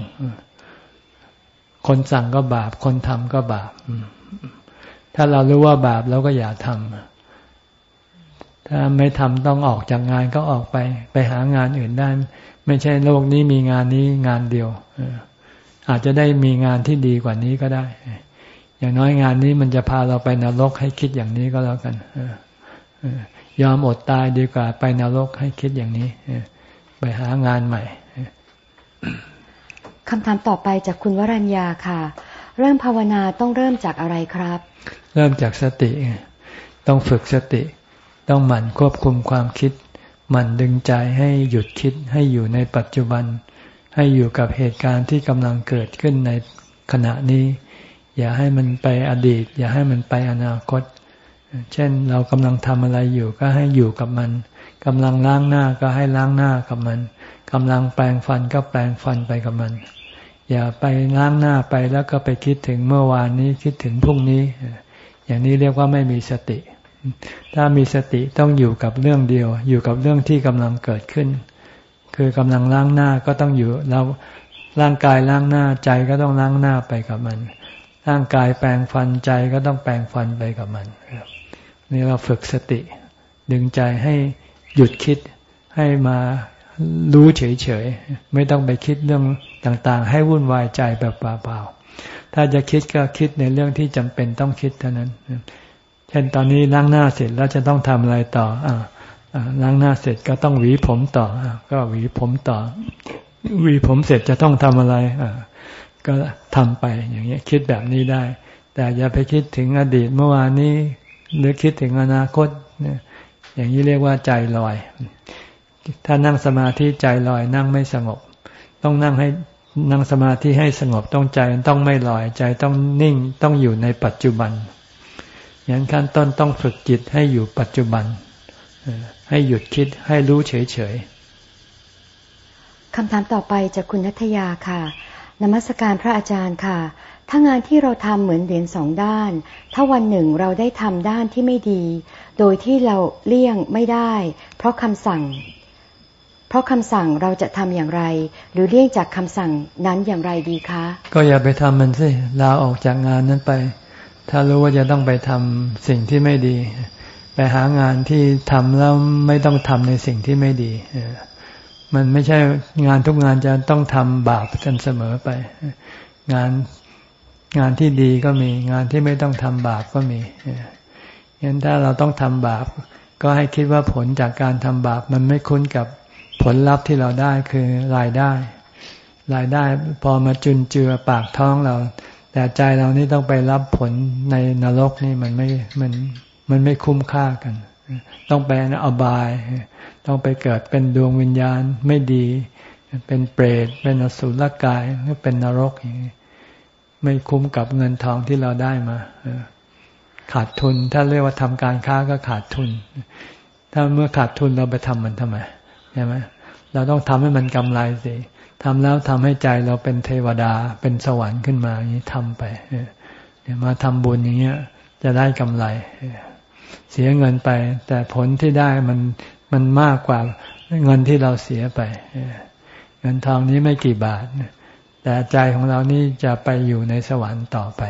คนสั่งก็บาป คนทำก็บาป ถ้าเรารู้ว่าบาปเราก็อย่าทำ ถ้าไม่ทำต้องออกจากงานก็ออกไป ไปหางานอื่นได้ ไม่ใช่โลกนี้มีงานนี้งานเดียวอาจจะได้มีงานที่ดีกว่านี้ก็ได้ อย่างน้อยงานนี้มันจะพาเราไปนรกให้คิดอย่างนี้ก็แล้วกันยอมอดตายดีกว่าไปนรกให้คิดอย่างนี้ไปหางานใหม่คำถามต่อไปจากคุณวรัญญาค่ะ เริ่มภาวนาต้องเริ่มจากอะไรครับ เริ่มจากสติ ต้องฝึกสติ ต้องหมั่นควบคุมความคิด หมั่นดึงใจให้หยุดคิดให้อยู่ในปัจจุบัน ให้อยู่กับเหตุการณ์ที่กำลังเกิดขึ้นในขณะนี้ อย่าให้มันไปอดีต อย่าให้มันไปอนาคต เช่นเรากำลังทำอะไรอยู่ก็ให้อยู่กับมันกำลังล้างหน้าก็ให้ล้างหน้ากับมันกำลังแปรงฟันก็แปรงฟันไปกับมัน อย่าไปล้างหน้าไปแล้วก็ไปคิดถึงเมื่อวานนี้คิดถึงพรุ่งนี้ อย่างนี้เรียกว่าไม่มีสติ ถ้ามีสติต้องอยู่กับเรื่องเดียว อยู่กับเรื่องที่กำลังเกิดขึ้น คือกำลังล้างหน้าก็ต้องอยู่เราร่างกายล้างหน้าใจก็ต้องล้างหน้าไปกับมัน ร่างกายแปลงฟันใจก็ต้องแปลงฟันไปกับมันนี่เราฝึกสติ ดึงใจให้หยุดคิดให้มารู้เฉยๆ ไม่ต้องไปคิดเรื่องต่างๆ ให้วุ่นวายใจแบบเปล่าๆ ถ้าจะคิดก็คิดในเรื่องที่จำเป็นต้องคิดเท่านั้น เช่นตอนนี้ล้างหน้าเสร็จแล้วจะต้องทำอะไรต่ออ่าล้างหน้าเสร็จก็ต้องหวีผมต่ออก็หวีผมต่อหวีผมเสร็จจะต้องทำอะไรอก็ทำไปอย่างนี้ยคิดแบบนี้ได้ แต่อย่าไปคิดถึงอดีตเมื่อวานนี้ หรือคิดถึงอนาคตอย่างนี้เรียกว่าใจลอย ถ้านั่งสมาธิใจลอยนั่งไม่สงบ ต้องนั่งให้นั่งสมาธิให้สงบต้องใจต้องไม่ลอยใจต้องนิ่งต้องอยู่ในปัจจุบัน อย่างขั้นต้นต้องฝึกจิตให้อยู่ปัจจุบัน ให้หยุดคิดให้รู้เฉยๆคำถามต่อไปจากคุณนัทยาค่ะนมัสการพระอาจารย์ค่ะ ถ้างานที่เราทำเหมือนเหรียญสองด้าน ถ้าวันหนึ่งเราได้ทำด้านที่ไม่ดี โดยที่เราเลี่ยงไม่ได้ เพราะคำสั่ง เพราะคำสั่งเราจะทำอย่างไร หรือเลี่ยงจากคำสั่งนั้นอย่างไรดีคะ ก็อย่าไปทำมันสิลาออกจากงานนั้นไป ถ้ารู้ว่าจะต้องไปทำสิ่งที่ไม่ดี ไปหางานที่ทำแล้วไม่ต้องทำในสิ่งที่ไม่ดี มันไม่ใช่งานทุกงานจะต้องทำบาปกันเสมอไป งานงานที่ดีก็มีงานที่ไม่ต้องทำบาปก็มีงั้นถ้าเราต้องทำบาป ก็ให้คิดว่าผลจากการทำบาป มันไม่คุ้นกับผลลัพธ์ที่เราได้คือรายได้ รายได้พอมาจุนเจือปากท้องเรา แต่ใจเรานี่ต้องไปรับผลในนรกนี่มันไม่มันมันไม่คุ้มค่ากัน ต้องไปอบาย ต้องไปเกิดเป็นดวงวิญญาณไม่ดี เป็นเปรตเป็นอสุรกายหรือเป็นนรกอย่างนี้ไม่คุ้มกับเงินทองที่เราได้มาขาดทุน ถ้าเรียกว่าทำการค้าก็ขาดทุน ถ้าเมื่อขาดทุนเราไปทำมันทำไมใช่ไหมเราต้องทำให้มันกำไรสิ ทำแล้วทำให้ใจเราเป็นเทวดาเป็นสวรรค์ขึ้นมาอย่างนี้ทำไปเนี่ยมาทำบุญอย่างเงี้ยจะได้กำไร เสียเงินไป แต่ผลที่ได้มันมันมากกว่าเงินที่เราเสียไป เงินทองนี้ไม่กี่บาท แต่ใจของเรานี่จะไปอยู่ในสวรรค์ต่อไป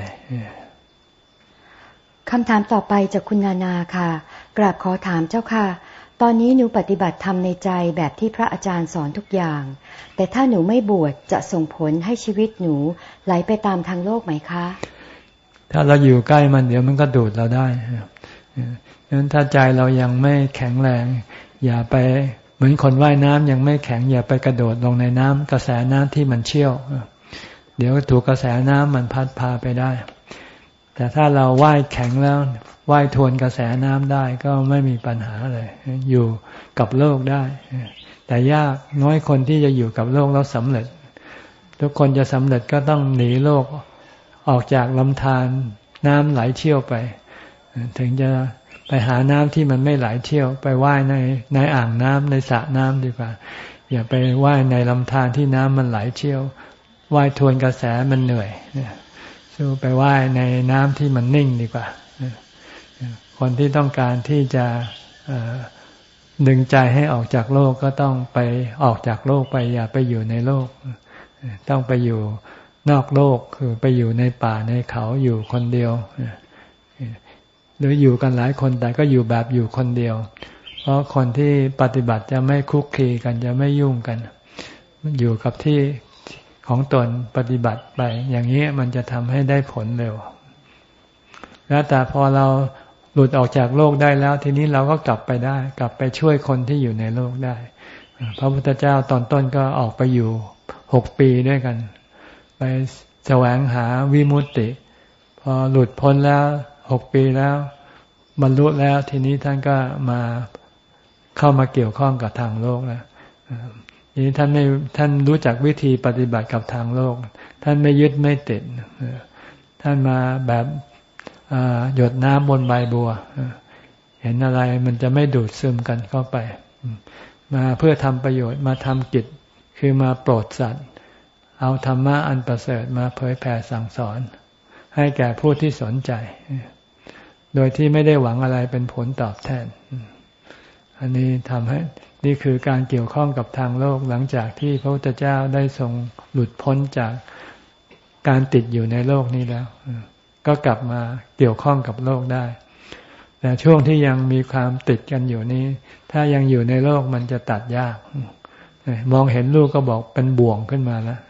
คำถามต่อไปจากคุณนานาค่ะ กราบขอถามเจ้าค่ะ ตอนนี้หนูปฏิบัติธรรมในใจแบบที่พระอาจารย์สอนทุกอย่าง แต่ถ้าหนูไม่บวชจะส่งผลให้ชีวิตหนูไหลไปตามทางโลกไหมคะ ถ้าเราอยู่ใกล้มันเดี๋ยวมันก็ดูดเราได้ดังนั้นถ้าใจเรายังไม่แข็งแรง อย่าไปเหมือนคนว่ายน้ำยังไม่แข็ง อย่าไปกระโดดลงในน้ำกระแสน้ำที่มันเชี่ยว เดี๋ยวถูกกระแสน้ำมันพัดพาไปได้ แต่ถ้าเราว่ายแข็งแล้วว่ายทวนกระแสน้ำได้ก็ไม่มีปัญหาเลยอยู่กับโลกได้ แต่ยากน้อยคนที่จะอยู่กับโลกแล้วสำเร็จ ทุกคนจะสำเร็จก็ต้องหนีโลกออกจากลำธารน้ำไหลเชี่ยวไป ถึงจะไปหาน้ำที่มันไม่ไหลเชี่ยว ไปว่ายในในอ่างน้ำในสระน้ำดีกว่า อย่าไปว่ายในลำธารที่น้ำมันไหลเชี่ยวว่ายทวนกระแสมันเหนื่อย สู้ไปว่ายในน้ำที่มันนิ่งดีกว่า คนที่ต้องการที่จะดึงใจให้ออกจากโลกก็ต้องไปออกจากโลกไปอย่าไปอยู่ในโลก ต้องไปอยู่นอกโลกคือไปอยู่ในป่าในเขาอยู่คนเดียวหรืออยู่กันหลายคนแต่ก็อยู่แบบอยู่คนเดียว เพราะคนที่ปฏิบัติจะไม่คุกคีกันจะไม่ยุ่งกันอยู่กับที่ ของตนปฏิบัติไป อย่างนี้มันจะทำให้ได้ผลเร็ว แล้วแต่พอเราหลุดออกจากโลกได้แล้ว ทีนี้เราก็กลับไปได้ กลับไปช่วยคนที่อยู่ในโลกได้ พระพุทธเจ้าตอนต้นก็ออกไปอยู่หกปีด้วยกัน ไปแสวงหาวิมุตติ พอหลุดพ้นแล้วหกปีแล้ว บรรลุแล้วทีนี้ท่านก็มาเข้ามาเกี่ยวข้องกับทางโลกแล้ว นี้ท่านไม่ท่านรู้จักวิธีปฏิบัติกับทางโลก ท่านไม่ยึดไม่ติด ท่านมาแบบหยดน้ำบนใบบัว เห็นอะไรมันจะไม่ดูดซึมกันเข้าไป มาเพื่อทำประโยชน์มาทำกิจคือมาโปรดสัตว์ เอาธรรมะอันประเสริฐมาเผยแผ่สั่งสอน ให้แก่ผู้ที่สนใจ โดยที่ไม่ได้หวังอะไรเป็นผลตอบแทน อันนี้ทำให้ นี่คือการเกี่ยวข้องกับทางโลกหลังจากที่พระพุทธเจ้าได้ทรงหลุดพ้นจากการติดอยู่ในโลกนี้แล้ว ก็กลับมาเกี่ยวข้องกับโลกได้ แต่ช่วงที่ยังมีความติดกันอยู่นี้ ถ้ายังอยู่ในโลกมันจะตัดยาก มองเห็นลูกก็บอกเป็นบ่วงขึ้นมาแล้ว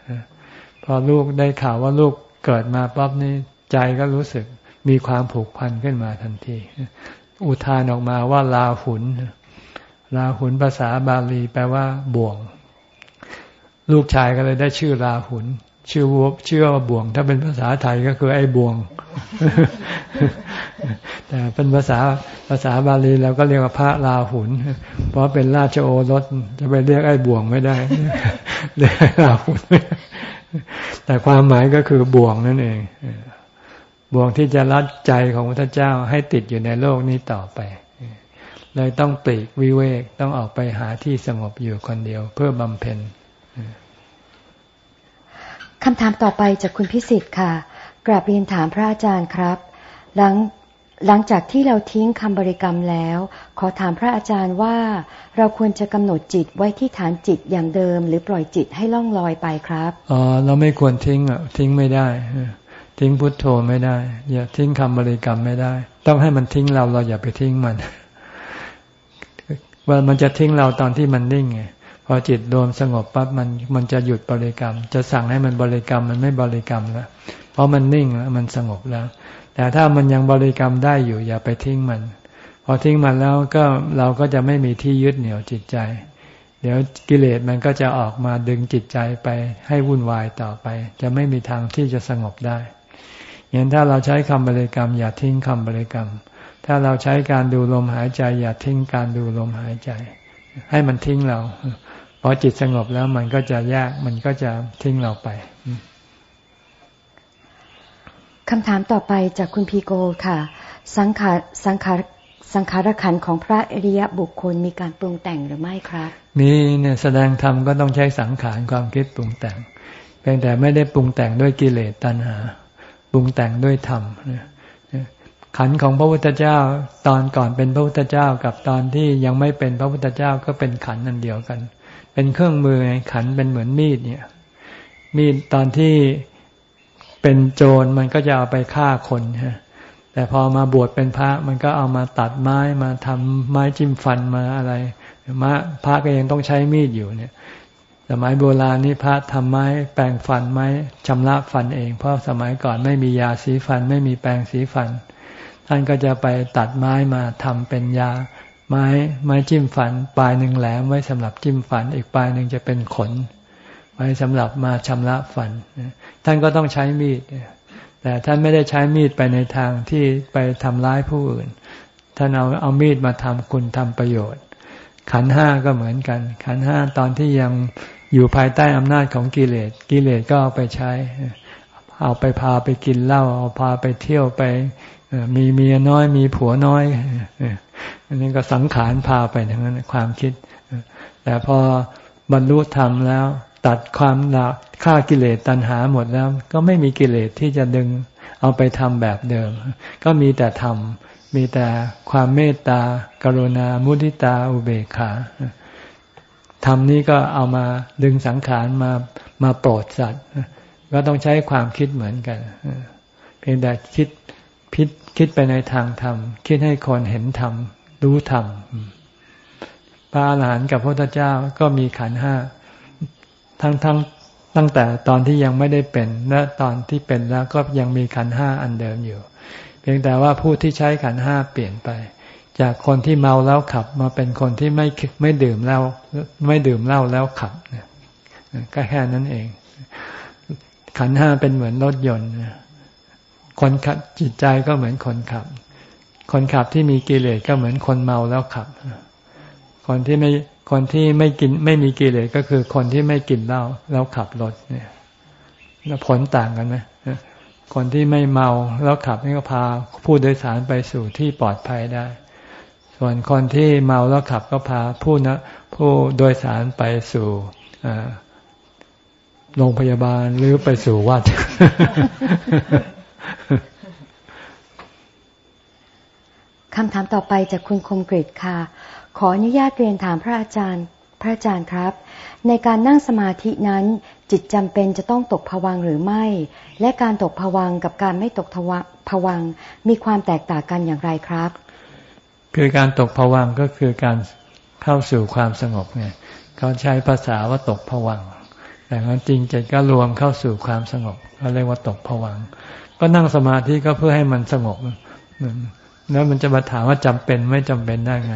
พอลูกได้ข่าวว่าลูกเกิดมาปั๊บนี่ใจก็รู้สึกมีความผูกพันขึ้นมาทันที อุทานออกมาว่าลาหุน ลาหุนภาษาบาลีแปลว่าบ่วง ลูกชายก็เลยได้ชื่อลาหุนชื่อวชื่อว่าบ่วง ถ้าเป็นภาษาไทยก็คือไอ้บ่วง แต่เป็นภาษาภาษาบาลีเราก็เรียกว่าพระลาหุนเพราะเป็นราชโอรสจะไปเรียกไอ้บ่วงไม่ได้เรียกลาหุนแต่ความหมายก็คือบ่วงนั่นเองบ่วงที่จะรัดใจของพระเจ้าให้ติดอยู่ในโลกนี้ต่อไป เลยต้องปลีกวิเวกต้องออกไปหาที่สงบอยู่คนเดียวเพื่อบำเพ็ญคำถามต่อไปจากคุณพิสิทธิ์ค่ะ กราบเรียนถามพระอาจารย์ครับ หลังหลังจากที่เราทิ้งคำบริกรรมแล้ว ขอถามพระอาจารย์ว่า เราควรจะกำหนดจิตไว้ที่ฐานจิตอย่างเดิม หรือปล่อยจิตให้ล่องลอยไปครับอ๋อเราไม่ควรทิ้งอะทิ้งไม่ได้ทิ้งพุทโธไม่ได้ อย่าทิ้งคำบริกรรมไม่ได้ ต้องให้มันทิ้งเราเราอย่าไปทิ้งมัน ว่ามันจะทิ้งเราตอนที่มันนิ่งไงพอจิตรวมสงบปั๊บมันมันจะหยุดบริกรรม จะสั่งให้มันบริกรรมมันไม่บริกรรมแล้วเพราะมันนิ่งแล้วมันสงบแล้ว แต่ถ้ามันยังบริกรรมได้อยู่อย่าไปทิ้งมัน พอทิ้งมันแล้วก็เราก็จะไม่มีที่ยึดเหนี่ยวจิตใจ เดี๋ยวกิเลสมันก็จะออกมาดึงจิตใจไปให้วุ่นวายต่อไป จะไม่มีทางที่จะสงบได้อย่างถ้าเราใช้คำบริกรรม อย่าทิ้งคำบริกรรม ถ้าเราใช้การดูลมหายใจ อย่าทิ้งการดูลมหายใจ ให้มันทิ้งเราพอจิตสงบแล้วมันก็จะแยกมันก็จะทิ้งเราไปคำถามต่อไปจากคุณพีโกค่ะ สังขารสังขารสังขารขันของพระอริยบุคคลมีการปรุงแต่งหรือไม่ครับ มีเนี่ยแสดงธรรมก็ต้องใช้สังขารความคิดปรุงแต่งเพียงแต่ไม่ได้ปรุงแต่งด้วยกิเลสตัณหา ปรุงแต่งด้วยธรรม ขันของพระพุทธเจ้าตอนก่อนเป็นพระพุทธเจ้ากับตอนที่ยังไม่เป็นพระพุทธเจ้าก็เป็นขันนั่นเดียวกัน เป็นเครื่องมือขันเป็นเหมือนมีดเนี่ย มีดตอนที่เป็นโจรมันก็จะเอาไปฆ่าคนฮะแต่พอมาบวชเป็นพระมันก็เอามาตัดไม้มาทำไม้จิ้มฟันมาอะไรมาพระก็ยังต้องใช้มีดอยู่เนี่ยสมัยโบราณนี่พระทำไม้แปรงฟันไม้ชำระฟันเอง เพราะสมัยก่อนไม่มียาสีฟันไม่มีแปรงสีฟัน ท่านก็จะไปตัดไม้มาทำเป็นยา ไม้ไม้จิ้มฟัน ปลายหนึ่งแหลมไว้สำหรับจิ้มฟัน อีกปลายหนึ่งจะเป็นขน ไว้สำหรับมาชำระฟัน ท่านก็ต้องใช้มีด แต่ท่านไม่ได้ใช้มีดไปในทางที่ไปทำร้ายผู้อื่น ท่านเอาเอามีดมาทำคุณทำประโยชน์ ขันห้าก็เหมือนกัน ขันห้าตอนที่ยังอยู่ภายใต้อำนาจของกิเลส กิเลสก็เอาไปใช้ เอาไปพาไปกินเหล้า เอาพาไปเที่ยวไป มีเมียน้อยมีผัวน้อยอันนี้ก็สังขารพาไปทั้งนั้นความคิด แต่พอบรรลุธรรมแล้ว ตัดความละฆ่ากิเลสตัณหาหมดแล้ว ก็ไม่มีกิเลสที่จะดึงเอาไปทำแบบเดิม ก็มีแต่ธรรมมีแต่ความเมตตากรุณามุทิตาอุเบกขาธรรมนี้ก็เอามาดึงสังขารมามาโปรดสัตว์ก็ต้องใช้ความคิดเหมือนกันเพียงแต่คิดพิ คิดไปในทางธรรม คิดให้คนเห็นธรรม รู้ธรรม พระอรหันต์กับพระพุทธเจ้าก็มีขันห้า ทั้งทั้งตั้งแต่ตอนที่ยังไม่ได้เป็น และตอนที่เป็นแล้วก็ยังมีขันห้าอันเดิมอยู่ เพียงแต่ว่าผู้ที่ใช้ขันห้าเปลี่ยนไป จากคนที่เมาแล้วขับ มาเป็นคนที่ไม่ไม่ดื่มเหล้าไม่ดื่มเหล้าแล้วขับก็แค่นั้นเอง ขันห้าเป็นเหมือนรถยนต์ คนขับจิตใจก็เหมือนคนขับ คนขับที่มีกิเลสก็เหมือนคนเมาแล้วขับ คนที่ไม่คนที่ไม่กินไม่มีกิเลสก็คือคนที่ไม่กินเหล้าแล้วขับรถเนี่ย แล้วผลต่างกันไหมคนที่ไม่เมาแล้วขับนี่ก็พาผู้โดยสารไปสู่ที่ปลอดภัยได้ ส่วนคนที่เมาแล้วขับก็พาผู้นะผู้โดยสารไปสู่โรงพยาบาลหรือไปสู่วัด คำถามต่อไปจากคุณคมกริค่ะ ขออนุญาตเรียนถามพระอาจารย์ พระอาจารย์ครับ ในการนั่งสมาธินั้น จิตจำเป็นจะต้องตกผวังหรือไม่ และการตกผวังกับการไม่ตกผวังมีความแตกต่างกันอย่างไรครับ คือการตกผวังก็คือการเข้าสู่ความสงบไงเขาใช้ภาษาว่าตกผวังแต่ความจริงจิตก็รวมเข้าสู่ความสงบเขาเรียกว่าตกผวัง ก็นั่งสมาธิก็เพื่อให้มันสงบแล้วมันจะมาถามว่าจำเป็นไม่จำเป็นได้ไง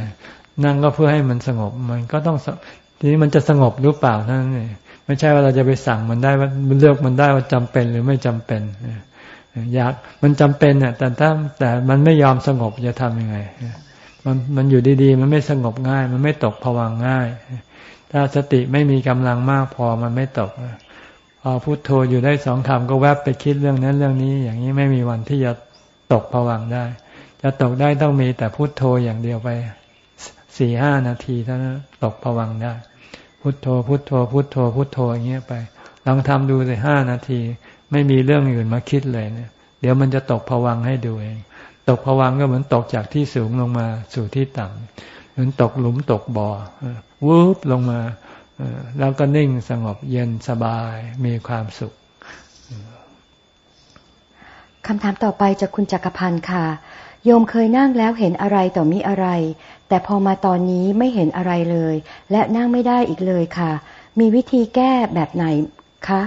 นั่งก็เพื่อให้มันสงบ มันก็ต้องทีนี้มันจะสงบหรือเปล่านั่นเองไม่ใช่ว่าเราจะไปสั่งมันได้ว่ามันเลือกมันได้ว่าจำเป็นหรือไม่จำเป็นอยากมันจำเป็นเนี่ยแต่ถ้าแต่มันไม่ยอมสงบจะทํำยังไงมันมันอยู่ดีๆ มันไม่สงบง่าย มันไม่ตกผวังง่าย ถ้าสติไม่มีกำลังมากพอมันไม่ตก พอพุโทโธอยู่ได้สองคำก็แวบไปคิดเรื่องนั้นเรื่องนี้ อย่างนี้ไม่มีวันที่จะตกผวังได้ จะตกได้ต้องมีแต่พุโทโธอย่างเดียวไปสี่ห้านาทีเท่านั้นตกผวังได้ พุโทโธ พุโทโธ พุโทโธ พุโทโธอย่างเงี้ยไป ลองทำดูสิห้านาที ไม่มีเรื่องอื่นมาคิดเลยเนี่ยเดี๋ยวมันจะตกผวังให้ดูเอง ตกผวังก็เหมือนตกจากที่สูงลงมาสู่ที่ต่ำเหมือนตกหลุมตกบ่อวูบลงมา แล้วก็นิ่งสงบเย็นสบายมีความสุขคำถามต่อไปจากคุณจักรพันธ์ค่ะ โยมเคยนั่งแล้วเห็นอะไรต่อมีอะไร แต่พอมาตอนนี้ไม่เห็นอะไรเลย และนั่งไม่ได้อีกเลยค่ะ มีวิธีแก้แบบไหนคะ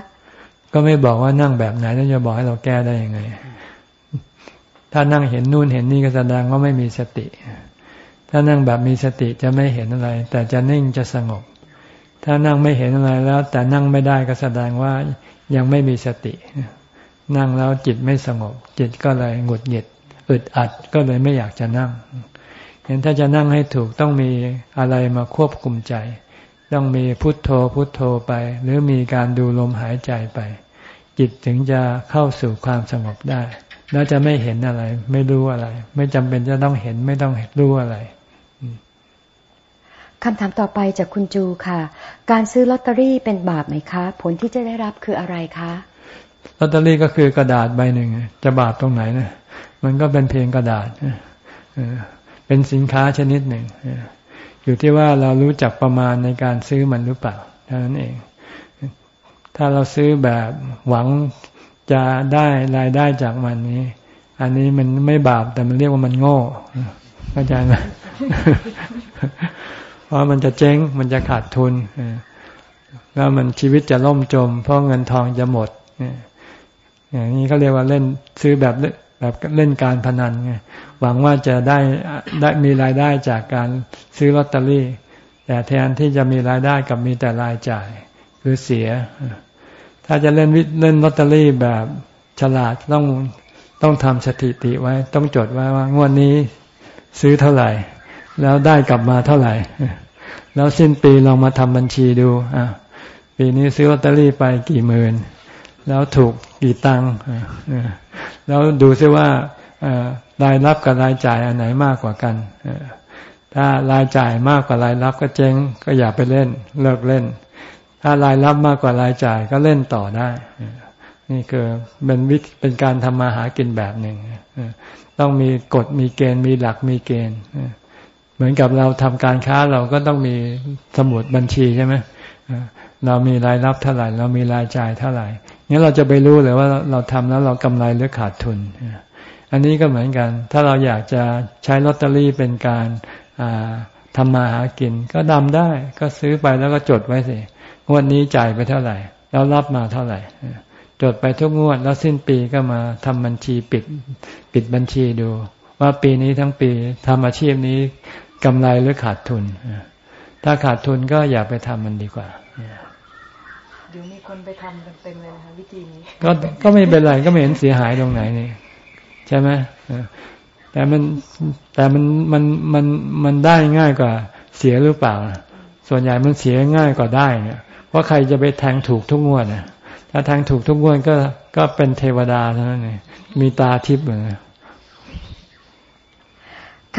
ก็ไม่บอกว่านั่งแบบไหนแล้วจะบอกให้เราแก้ได้ยังไง ถ้านั่งเห็นนู่นเห็นนี่ก็แสดงว่าไม่มีสติ ถ้านั่งแบบมีสติจะไม่เห็นอะไร แต่จะนิ่งจะสงบ ถ้านั่งไม่เห็นอะไรแล้ว แต่นั่งไม่ได้ก็แสดงว่ายังไม่มีสติ นั่งแล้วจิตไม่สงบ จิตก็เลยหงุดหงิดอึดอัดก็เลยไม่อยากจะนั่งเห็นถ้าจะนั่งให้ถูกต้องมีอะไรมาควบคุมใจ ต้องมีพุทโธพุทโธไป หรือมีการดูลมหายใจไป จิตถึงจะเข้าสู่ความสงบได้ แล้วจะไม่เห็นอะไร ไม่รู้อะไร ไม่จำเป็นจะต้องเห็นไม่ต้องรู้อะไร คำถามต่อไปจากคุณจูค่ะ การซื้อลอตเตอรี่เป็นบาปไหมคะ ผลที่จะได้รับคืออะไรคะลอตเตอรี่ก็คือกระดาษใบหนึ่งจะบาปตรงไหนนะมันก็เป็นเพียงกระดาษเป็นสินค้าชนิดหนึ่งอยู่ที่ว่าเรารู้จักประมาณในการซื้อมันหรือเปล่าเท่านั้นเอง ถ้าเราซื้อแบบหวังจะได้รายได้จากมันนี้ อันนี้มันไม่บาปแต่มันเรียกว่ามันโง่เข้าใจไหม เพราะมันจะเจ๊งมันจะขาดทุนแล้วมันชีวิตจะล่มจม เพราะเงินทองจะหมดอย่างนี้เขาเรียกว่าเล่นซื้อแบบแบบเล่นการพนันไงหวังว่าจะได้ได้มีรายได้จากการซื้อลอตเตอรี่ แต่แทนที่จะมีรายได้กับมีแต่รายจ่ายคือเสีย ถ้าจะเล่นวิเล่นลอตเตอรี่แบบฉลาดต้องต้องทำสถิติไว้ ต้องจดไว้ว่างวดนี้ซื้อเท่าไหร่ แล้วได้กลับมาเท่าไหร่ แล้วสิ้นปีลองมาทำบัญชีดูอะปีนี้ซื้อลอตเตอรี่ไปกี่หมื่นแล้วถูกกี่ตังค์แล้วดูซิว่ารายรับกับรายจ่ายอันไหนมากกว่ากัน ถ้ารายจ่ายมากกว่ารายรับก็เจ๊งก็อย่าไปเล่น เลิกเล่น ถ้ารายรับมากกว่ารายจ่ายก็เล่นต่อได้ นี่คือเป็นวิเป็นการทำมาหากินแบบหนึ่งต้องมีกฎมีเกณฑ์มีหลักมีเกณฑ์ เหมือนกับเราทำการค้าเราก็ต้องมีสมุดบัญชีใช่ไหมเรามีรายรับเท่าไหร่ เรามีรายจ่ายเท่าไหร่งั้นเราจะไปรู้เลยว่าเราทำแล้วเรากำไรหรือขาดทุน อันนี้ก็เหมือนกัน ถ้าเราอยากจะใช้ลอตเตอรี่เป็นการทำมาหากิน ก็ดำได้ก็ซื้อไปแล้วก็จดไว้สิงวดนี้จ่ายไปเท่าไหร่ แล้วรับมาเท่าไหร่จดไปทุกงวด แล้วสิ้นปีก็มาทำบัญชีปิด ปิดบัญชีดู ว่าปีนี้ทั้งปีทำอาชีพนี้ กำไรหรือขาดทุน ถ้าขาดทุนก็อย่าไปทำมันดีกว่าเดี๋ยวมีคนไปทำกันเต็มเลยนะคะวิธีนี้ ก็ก็ไม่เป็นไรก็ไม่เห็นเสียหายตรงไหนนี่ใช่ไหมแต่มันแต่มันมันมันมันได้ง่ายกว่าเสียหรือเปล่า ส่วนใหญ่มันเสียง่ายกว่าได้เนี่ยเพราะใครจะไปแทงถูกทุกงวดนะถ้าแทงถูกทุกงวดก็ก็เป็นเทวดาเท่านั้นเองมีตาทิพย์เลย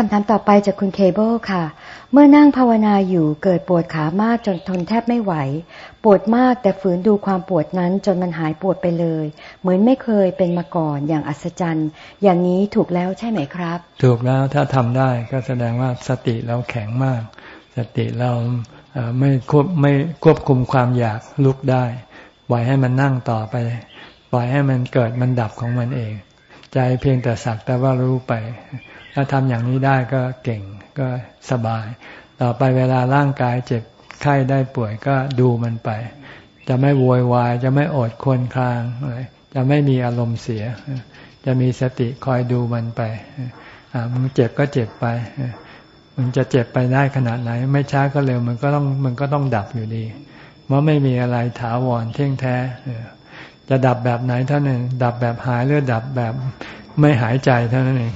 คำถามต่อไปจากคุณเคเบิลค่ะ เมื่อนั่งภาวนาอยู่เกิดปวดขามากจนทนแทบไม่ไหว ปวดมากแต่ฝืนดูความปวดนั้นจนมันหายปวดไปเลย เหมือนไม่เคยเป็นมาก่อนอย่างอัศจรรย์ อย่างนี้ถูกแล้วใช่ไหมครับ ถูกแล้วถ้าทำได้ก็แสดงว่าสติเราแข็งมาก สติเราไม่ควบไม่ควบคุมความอยากลุกได้ปล่อยให้มันนั่งต่อไปปล่อยให้มันเกิดมันดับของมันเอง ใจเพียงแต่สักแต่ว่ารู้ไป ถ้าทำอย่างนี้ได้ก็เก่งก็สบาย ต่อไปเวลาร่างกายเจ็บไข้ได้ป่วยก็ดูมันไป จะไม่โวยวาย จะไม่อดควรคลางจะไม่มีอารมณ์เสีย จะมีสติคอยดูมันไปมึงเจ็บก็เจ็บไปมึงจะเจ็บไปได้ขนาดไหน ไม่ช้าก็เร็วมันก็ต้องมันก็ต้องดับอยู่ดีเพราะไม่มีอะไรถาวรเที่ยงแท้จะดับแบบไหนเท่านั้นดับแบบหายหรือดับแบบ ไม่หายใจเท่านั้นเอง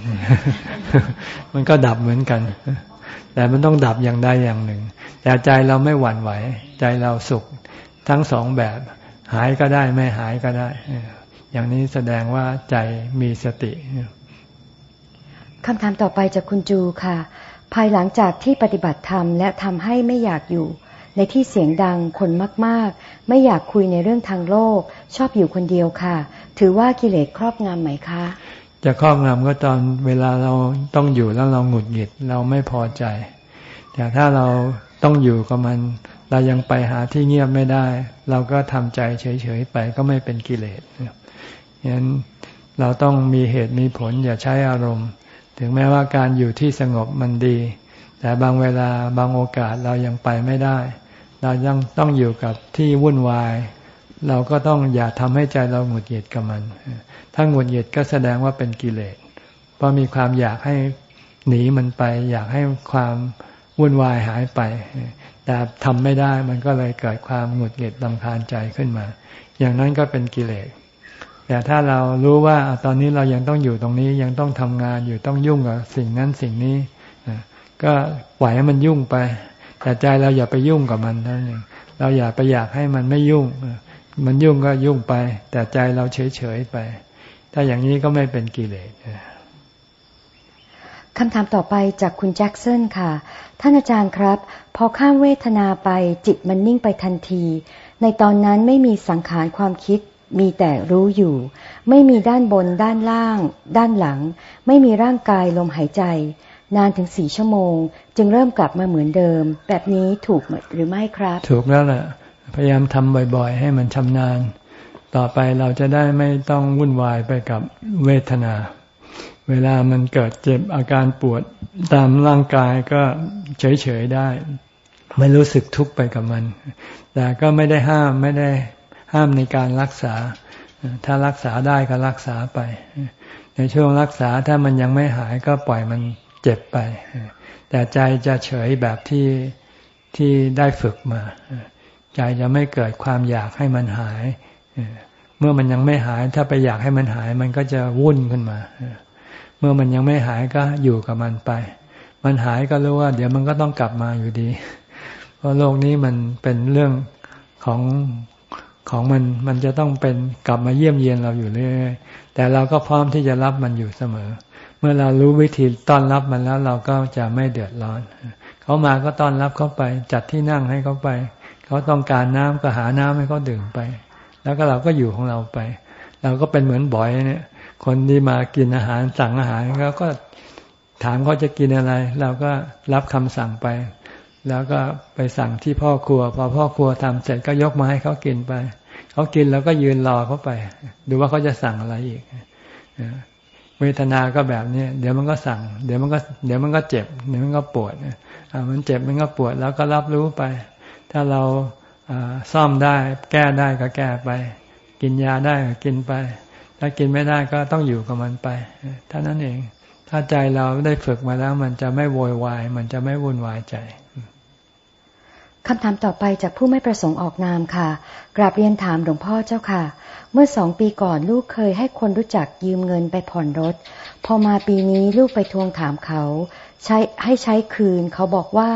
มันก็ดับเหมือนกัน แต่มันต้องดับอย่างใดอย่างหนึ่ง แต่ใจเราไม่หวั่นไหว ใจเราสุขทั้งสองแบบ หายก็ได้ไม่หายก็ได้ อย่างนี้แสดงว่าใจมีสติคำถามต่อไปจากคุณจูค่ะ ภายหลังจากที่ปฏิบัติธรรมและทำให้ไม่อยากอยู่ในที่เสียงดังคนมาก ๆ ไม่อยากคุยในเรื่องทางโลก ชอบอยู่คนเดียวค่ะ ถือว่ากิเลสครอบงำไหมคะ จะครอบงำก็ตอนเวลาเราต้องอยู่แล้วเราหงุดหงิดเราไม่พอใจ แต่ถ้าเราต้องอยู่กับมัน เรายังไปหาที่เงียบไม่ได้ เราก็ทำใจเฉยๆไปก็ไม่เป็นกิเลสฉะนั้นเราต้องมีเหตุมีผลอย่าใช้อารมณ์ ถึงแม้ว่าการอยู่ที่สงบมันดี แต่บางเวลาบางโอกาสเรายังไปไม่ได้ เรายังต้องอยู่กับที่วุ่นวาย เราก็ต้องอย่าทำให้ใจเราหงุดหงิดกับมัน ถ้าหงุดหงิดก็แสดงว่าเป็นกิเลส เพราะมีความอยากให้หนีมันไป อยากให้ความวุ่นวายหายไป แต่ทำไม่ได้มันก็เลยเกิดความหงุดหงิดลำคาญใจขึ้นมา อย่างนั้นก็เป็นกิเลส แต่ถ้าเรารู้ว่าตอนนี้เรายังต้องอยู่ตรงนี้ยังต้องทำงานอยู่ต้องยุ่งกับสิ่งนั้นสิ่งนี้ ก็ปล่อยให้มันยุ่งไป แต่ใจเราอย่าไปยุ่งกับมันนั่นเองเราอย่าไปอยากให้มันไม่ยุ่ง มันยุ่งก็ยุ่งไป แต่ใจเราเฉยเฉยไป ถ้าอย่างนี้ก็ไม่เป็นกิเลสคำถามต่อไปจากคุณแจ็คสันค่ะ ท่านอาจารย์ครับ พอข้ามเวทนาไปจิตมันนิ่งไปทันที ในตอนนั้นไม่มีสังขารความคิด มีแต่รู้อยู่ ไม่มีด้านบนด้านล่าง ด้านหลัง ไม่มีร่างกายลมหายใจ นานถึงสี่ชั่วโมง จึงเริ่มกลับมาเหมือนเดิม แบบนี้ถูกหรือไม่ครับ ถูกแล้วแหละ พยายามทำบ่อยๆ ให้มันชำนาญ ต่อไปเราจะได้ไม่ต้องวุ่นวายไปกับเวทนา เวลามันเกิดเจ็บอาการปวดตามร่างกายก็เฉยๆได้ ไม่รู้สึกทุกข์ไปกับมัน แต่ก็ไม่ได้ห้ามไม่ได้ห้ามในการรักษา ถ้ารักษาได้ก็รักษาไป ในช่วงรักษาถ้ามันยังไม่หายก็ปล่อยมันเจ็บไป แต่ใจจะเฉยแบบที่ที่ได้ฝึกมา ใจจะไม่เกิดความอยากให้มันหาย เมื่อมันยังไม่หายถ้าไปอยากให้มันหาย มันก็จะวุ่นขึ้นมา เมื่อมันยังไม่หายก็อยู่กับมันไป มันหายก็รู้ว่า เดี๋ยวมันก็ต้องกลับมาอยู่ดี เพราะโลกนี้มันเป็นเรื่องของของมันมันจะต้องเป็นกลับมาเยี่ยมเยียนเราอยู่เรื่อยๆแต่เราก็พร้อมที่จะรับมันอยู่เสมอ เมื่อเรารู้วิธีต้อนรับมันแล้วเราก็จะไม่เดือดร้อน เขามาก็ต้อนรับเขาไป จัดที่นั่งให้เขาไป เขาต้องการน้ำก็หาน้ำให้เขาดื่มไป แล้วก็เราก็อยู่ของเราไป เราก็เป็นเหมือนบ่อยเนี่ย คนที่มากินอาหารสั่งอาหารเขาก็ถามเขาจะกินอะไร เราก็รับคำสั่งไป แล้วก็ไปสั่งที่พ่อครัว พอพ่อครัวทำเสร็จก็ยกมาให้เขากินไป เขากินแล้วก็ยืนรอเขาไป ดูว่าเขาจะสั่งอะไรอีกเวทนาก็แบบนี้เดี๋ยวมันก็สั่ง เดี๋ยวมันก็ เดี๋ยวมันก็เจ็บ เดี๋ยวมันก็ปวดอ่ามันเจ็บมันก็ปวดแล้วก็รับรู้ไป ถ้าเราซ่อมได้แก้ได้ก็แก้ไป กินยาได้ก็กินไป ถ้ากินไม่ได้ก็ต้องอยู่กับมันไปเท่านั้นเอง ถ้าใจเราได้ฝึกมาแล้ว มันจะไม่โวยวาย มันจะไม่วุ่นวายใจคำถามต่อไปจากผู้ไม่ประสงค์ออกนามค่ะ กราบเรียนถามหลวงพ่อเจ้าค่ะ เมื่อสองปีก่อนลูกเคยให้คนรู้จักยืมเงินไปผ่อนรถ พอมาปีนี้ลูกไปทวงถามเขา ใช้ให้ใช้คืน เขาบอกว่า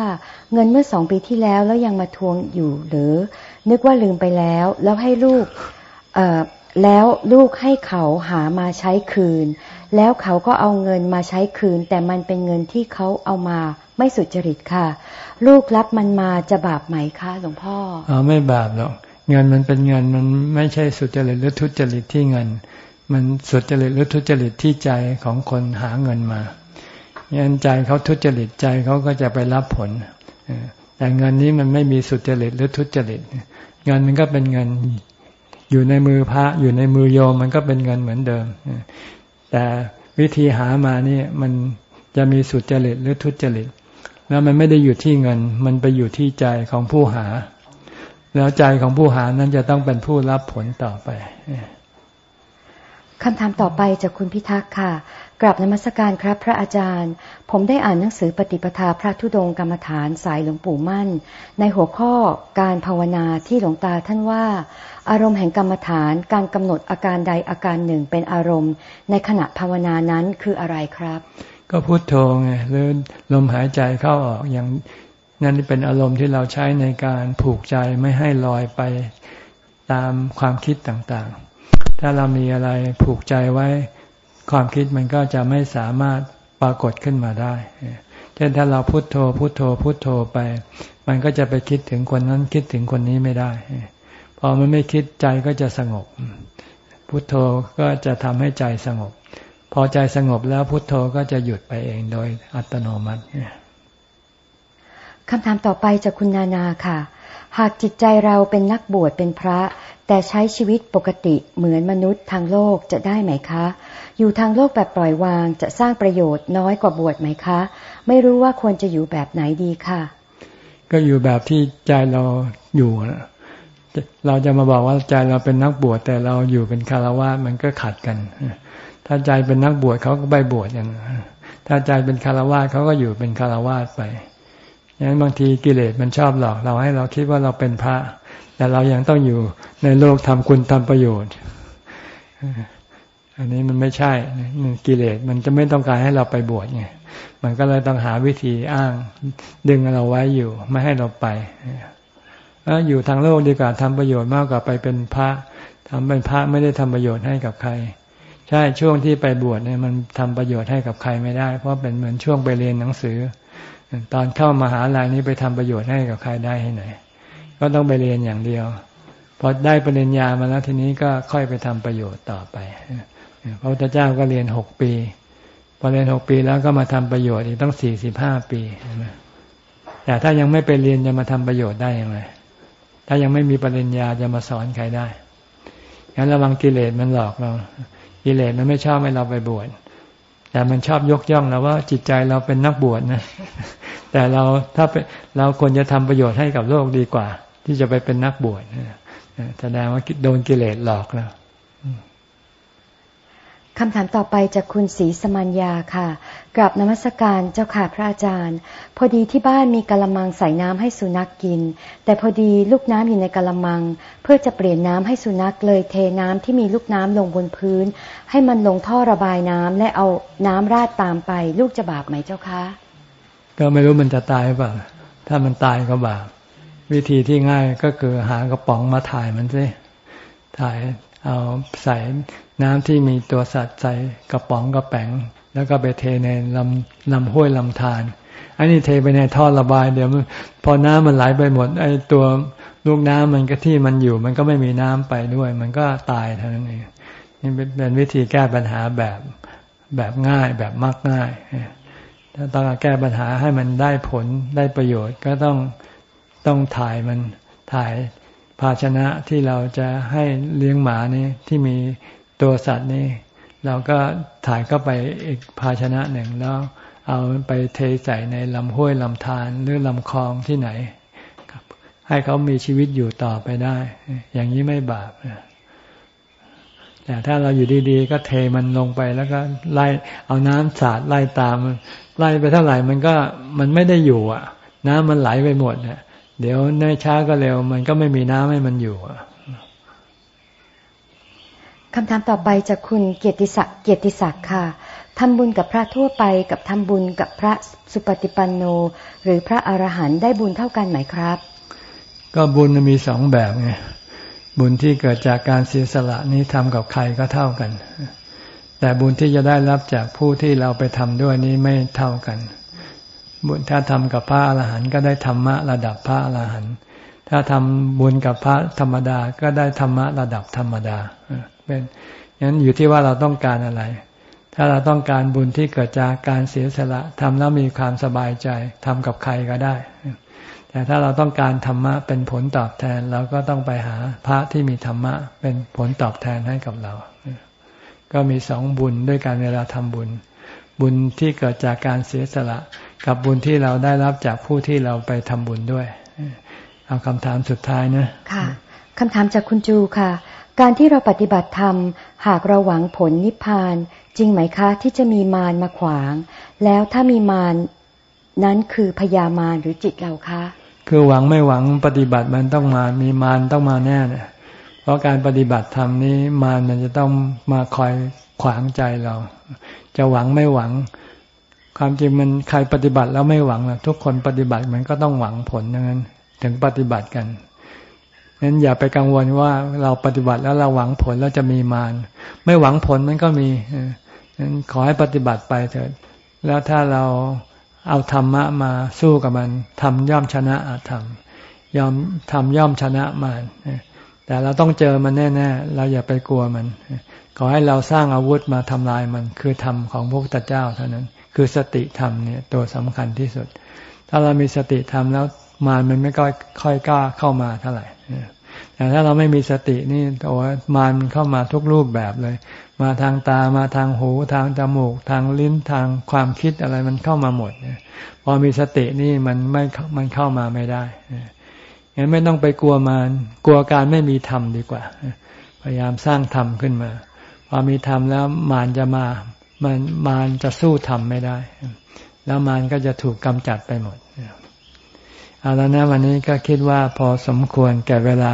เงินเมื่อสองปีที่แล้วแล้วยังมาทวงอยู่หรือ นึกว่าลืมไปแล้ว แล้วให้ลูกแล้วลูกให้เขาหามาใช้คืน แล้วเขาก็เอาเงินมาใช้คืน แต่มันเป็นเงินที่เขาเอามาไม่สุจริตค่ะ ลูกรับมันมาจะบาปไหมคะหลวงพ่ออ๋อไม่บาปหรอกเงินมันเป็นเงินมันไม่ใช่สุจริตหรือทุจริตที่เงิน มันสุจริตหรือทุจริตที่ใจของคนหาเงินมา งินใจเขาทุจริตใจเขาก็จะไปรับผลแต่เงินนี้มันไม่มีสุจริตหรือทุจริตเงินมันก็เป็นเงินอยู่ในมือพระอยู่ในมือโยมมันก็เป็นเงินเหมือนเดิม แต่วิธีหามานี่มันจะมีสุจริตหรือทุจริต แล้วมันไม่ได้อยู่ที่เงิน มันไปอยู่ที่ใจของผู้หา แล้วใจของผู้หานั้นจะต้องเป็นผู้รับผลต่อไปคำถามต่อไปจากคุณพิทักษ์ค่ะ กราบนมัสการครับพระอาจารย์ ผมได้อ่านหนังสือปฏิปทาพระธุดงกรรมฐานสายหลวงปู่มั่น ในหัวข้อการภาวนาที่หลวงตาท่านว่า อารมณ์แห่งกรรมฐานการกำหนดอาการใดอาการหนึ่งเป็นอารมณ์ ในขณะภาวนานั้นคืออะไรครับ ก็พุโทโธไงหรือลมหายใจเข้าออกอย่างนั่นเป็นอารมณ์ที่เราใช้ในการผูกใจไม่ให้ลอยไปตามความคิดต่างๆ ถ้าเรามีอะไรผูกใจไว้ ความคิดมันก็จะไม่สามารถปรากฏขึ้นมาได้ เช่นถ้าเราพุโทโธพุโทโธพุโทโธไป มันก็จะไปคิดถึงคนนั้นคิดถึงคนนี้ไม่ได้ พอมันไม่คิดใจก็จะสงบ พุโทโธก็จะทำให้ใจสงบ พอใจสงบแล้วพุโทโธก็จะหยุดไปเองโดยอัตโนมัติ คำถามต่อไปจากคุณนานาค่ะ หากจิตใจเราเป็นนักบวชเป็นพระ แต่ใช้ชีวิตปกติเหมือนมนุษย์ทางโลกจะได้ไหมคะ อยู่ทางโลกแบบปล่อยวางจะสร้างประโยชน์น้อยกว่าบวชไหมคะ ไม่รู้ว่าควรจะอยู่แบบไหนดีค่ะ ก็อยู่แบบที่ใจเราอยู่นะเราจะมาบอกว่าใจเราเป็นนักบวชแต่เราอยู่เป็นคารวะมันก็ขัดกัน ถ้าใจเป็นนักบวชเขาก็ไปบวชอย่างถ้าใจเป็นคารวะเขาก็อยู่เป็นคารวะไป อย่างนั้นบางทีกิเลสมันชอบหลอกเราให้เราคิดว่าเราเป็นพระ แต่เรายังต้องอยู่ในโลกทำคุณทำประโยชน์ อันนี้มันไม่ใช่กิเลสมันจะไม่ต้องการให้เราไปบวชไงมันก็เลยต้องหาวิธีอ้าง ดึงเราไว้อยู่ ไม่ให้เราไปอยู่ทางโลกดีกว่าทำประโยชน์มากกว่าไปเป็นพระทำเป็นพระไม่ได้ทำประโยชน์ให้กับใคร ใช่ช่วงที่ไปบวชเนี่ยมันทำประโยชน์ให้กับใครไม่ได้ เพราะเป็นเหมือนช่วงไปเรียนหนังสือ ตอนเข้ามาหาลัยนี้ไปทำประโยชน์ให้กับใครได้ให้ไหน ก็ต้องไปเรียนอย่างเดียวพอได้ปริญญามาแล้วทีนี้ก็ค่อยไปทำประโยชน์ต่อไปพระพุทธเจ้าก็เรียนหกปีพอเรียนหกปีแล้วก็มาทำประโยชน์อีกต้องสี่สิบห้าปีแต่ถ้ายังไม่ไปเรียนจะมาทำประโยชน์ได้อย่างไรถ้ายังไม่มีปริญญาจะมาสอนใครได้งั้นระวังกิเลสมันหลอกเรากิเลสมันไม่ชอบให้เราไปบวช แต่มันชอบยกย่องเราว่าจิตใจเราเป็นนักบวชนะ แต่เราถ้าเราควรจะทำประโยชน์ให้กับโลกดีกว่า ที่จะไปเป็นนักบวชแสดงว่าโดนกิเลสหลอกแล้ว คำถามต่อไปจากคุณศรีสมัญญาค่ะกราบนมัสการเจ้าค่ะพระอาจารย์ พอดีที่บ้านมีกะละมังใส่น้ำให้สุนัขกกิน แต่พอดีลูกน้ำอยู่ในกะละมัง เพื่อจะเปลี่ยนน้ำให้สุนัขเลยเทน้ำที่มีลูกน้ำลงบนพื้น ให้มันลงท่อระบายน้ำและเอาน้ำราดตามไป ลูกจะบาปไหมเจ้าคะ ก็ไม่รู้มันจะตายหรือเปล่า ถ้ามันตายก็บาปวิธีที่ง่ายก็คือหากระป๋องมาถ่ายมันสิถ่ายเอาใส่ น้ำที่มีตัวสัตว์ใส่กระป๋องกระแป๋ง แล้วก็ไปเทในลำลำห้วยลำธารอันนี้เทไปในท่อระบายเดี๋ยวพอน้ำมันไหลไปหมดไอ้ตัวลูกน้ำมันก็ที่มันอยู่ มันก็ไม่มีน้ำไปด้วย มันก็ตายเท่านั้นเองนี่เป็นวิธีแก้ปัญหาแบบแบบง่ายแบบมักง่ายถ้าต้องแก้ปัญหาให้มันได้ผลได้ประโยชน์ ก็ต้องต้องถ่ายมันถ่ายภาชนะที่เราจะให้เลี้ยงหมานี่ที่มี ตัวสัตว์นี่เราก็ถ่ายเข้าไปอีกภาชนะหนึ่งแล้วเอาไปเทใส่ในลำห้วยลำธารหรือลำคลองที่ไหน ให้เขามีชีวิตอยู่ต่อไปได้ อย่างนี้ไม่บาปแต่ถ้าเราอยู่ดีๆ ก็เทมันลงไปแล้วก็ไล่เอาน้ำสาดไล่ตามไล่ไปเท่าไหร่มันก็มันไม่ได้อยู่ อะ น้ำมันไหลไปหมดเนี่ยเดี๋ยวในช้าก็เร็ว มันก็ไม่มีน้ำให้มันอยู่ คำถามต่อไปจากคุณเกียรติศักดิ์เกียรติศักดิ์ค่ะทำบุญกับพระทั่วไปกับทำบุญกับพระสุปฏิปันโน หรือพระอรหันต์ได้บุญเท่ากันไหมครับ ก็บุญมีสองแบบไงบุญที่เกิดจากการเสียสละนี้ทำกับใครก็เท่ากัน แต่บุญที่จะได้รับจากผู้ที่เราไปทำด้วยนี้ไม่เท่ากัน บุญถ้าทำกับพระอรหันต์ก็ได้ธรรมะระดับพระอรหันต์ถ้าทำบุญกับพระธรรมดาก็ได้ธรรมะระดับธรรมดา เป็นงั้นอยู่ที่ว่าเราต้องการอะไร ถ้าเราต้องการบุญที่เกิดจากการเสียสละทำแล้วมีความสบายใจทำกับใครก็ได้ แต่ถ้าเราต้องการธรรมะเป็นผลตอบแทน เราก็ต้องไปหาพระที่มีธรรมะเป็นผลตอบแทนให้กับเรา ก็มีสองบุญด้วยการเวลาทำบุญ บุญที่เกิดจากการเสียสละ กับบุญที่เราได้รับจากผู้ที่เราไปทำบุญด้วยเอาคำถามสุดท้ายนะ ค่ะ คำถามจากคุณจูค่ะ การที่เราปฏิบัติธรรม หากเราหวังผลนิพพาน จริงไหมคะที่จะมีมารมาขวาง แล้วถ้ามีมารนั้นคือพยามารหรือจิตเราคะ คือหวังไม่หวังปฏิบัติมันต้องมา มีมารต้องมาแน่เนี่ยเพราะการปฏิบัติธรรมนี้มารมันจะต้องมาคอยขวางใจเรา จะหวังไม่หวัง ความจริงมันใครปฏิบัติแล้วไม่หวังทุกคนปฏิบัติมันก็ต้องหวังผลอย่างนั้น ถึงปฏิบัติกัน นั้นอย่าไปกังวลว่าเราปฏิบัติแล้วเราหวังผลแล้วจะมีมารไม่หวังผลมันก็มีนั้นขอให้ปฏิบัติไปเถิด แล้วถ้าเราเอาธรรมะมาสู้กับมันทำย่อมชนะอาธรรมยอมทำย่อมชนะมันแต่เราต้องเจอมันแน่ๆ เราอย่าไปกลัวมัน ขอให้เราสร้างอาวุธมาทำลายมัน คือธรรมของพระพุทธเจ้าเท่านั้น คือสติธรรมเนี่ยตัวสำคัญที่สุด ถ้าเรามีสติธรรมแล้วมารมันไม่ก็ค่อยกล้าเข้ามาเท่าไหร่ แต่ถ้าเราไม่มีสตินี่โอ้มารมันเข้ามาทุกรูปแบบเลย มาทางตามาทางหูทางจมูก ทางลิ้นทางความคิดอะไรมันเข้ามาหมดพอมีสตินี่มันไม่มันเข้ามาไม่ได้งั้นไม่ต้องไปกลัวมารกลัวการไม่มีธรรมดีกว่า พยายามสร้างธรรมขึ้นมา พอมีธรรมแล้วมารจะมามันมารจะสู้ธรรมไม่ได้ แล้วมารก็จะถูกกำจัดไปหมดเอาแล้วนะวันนี้ก็คิดว่าพอสมควรแก่เวลา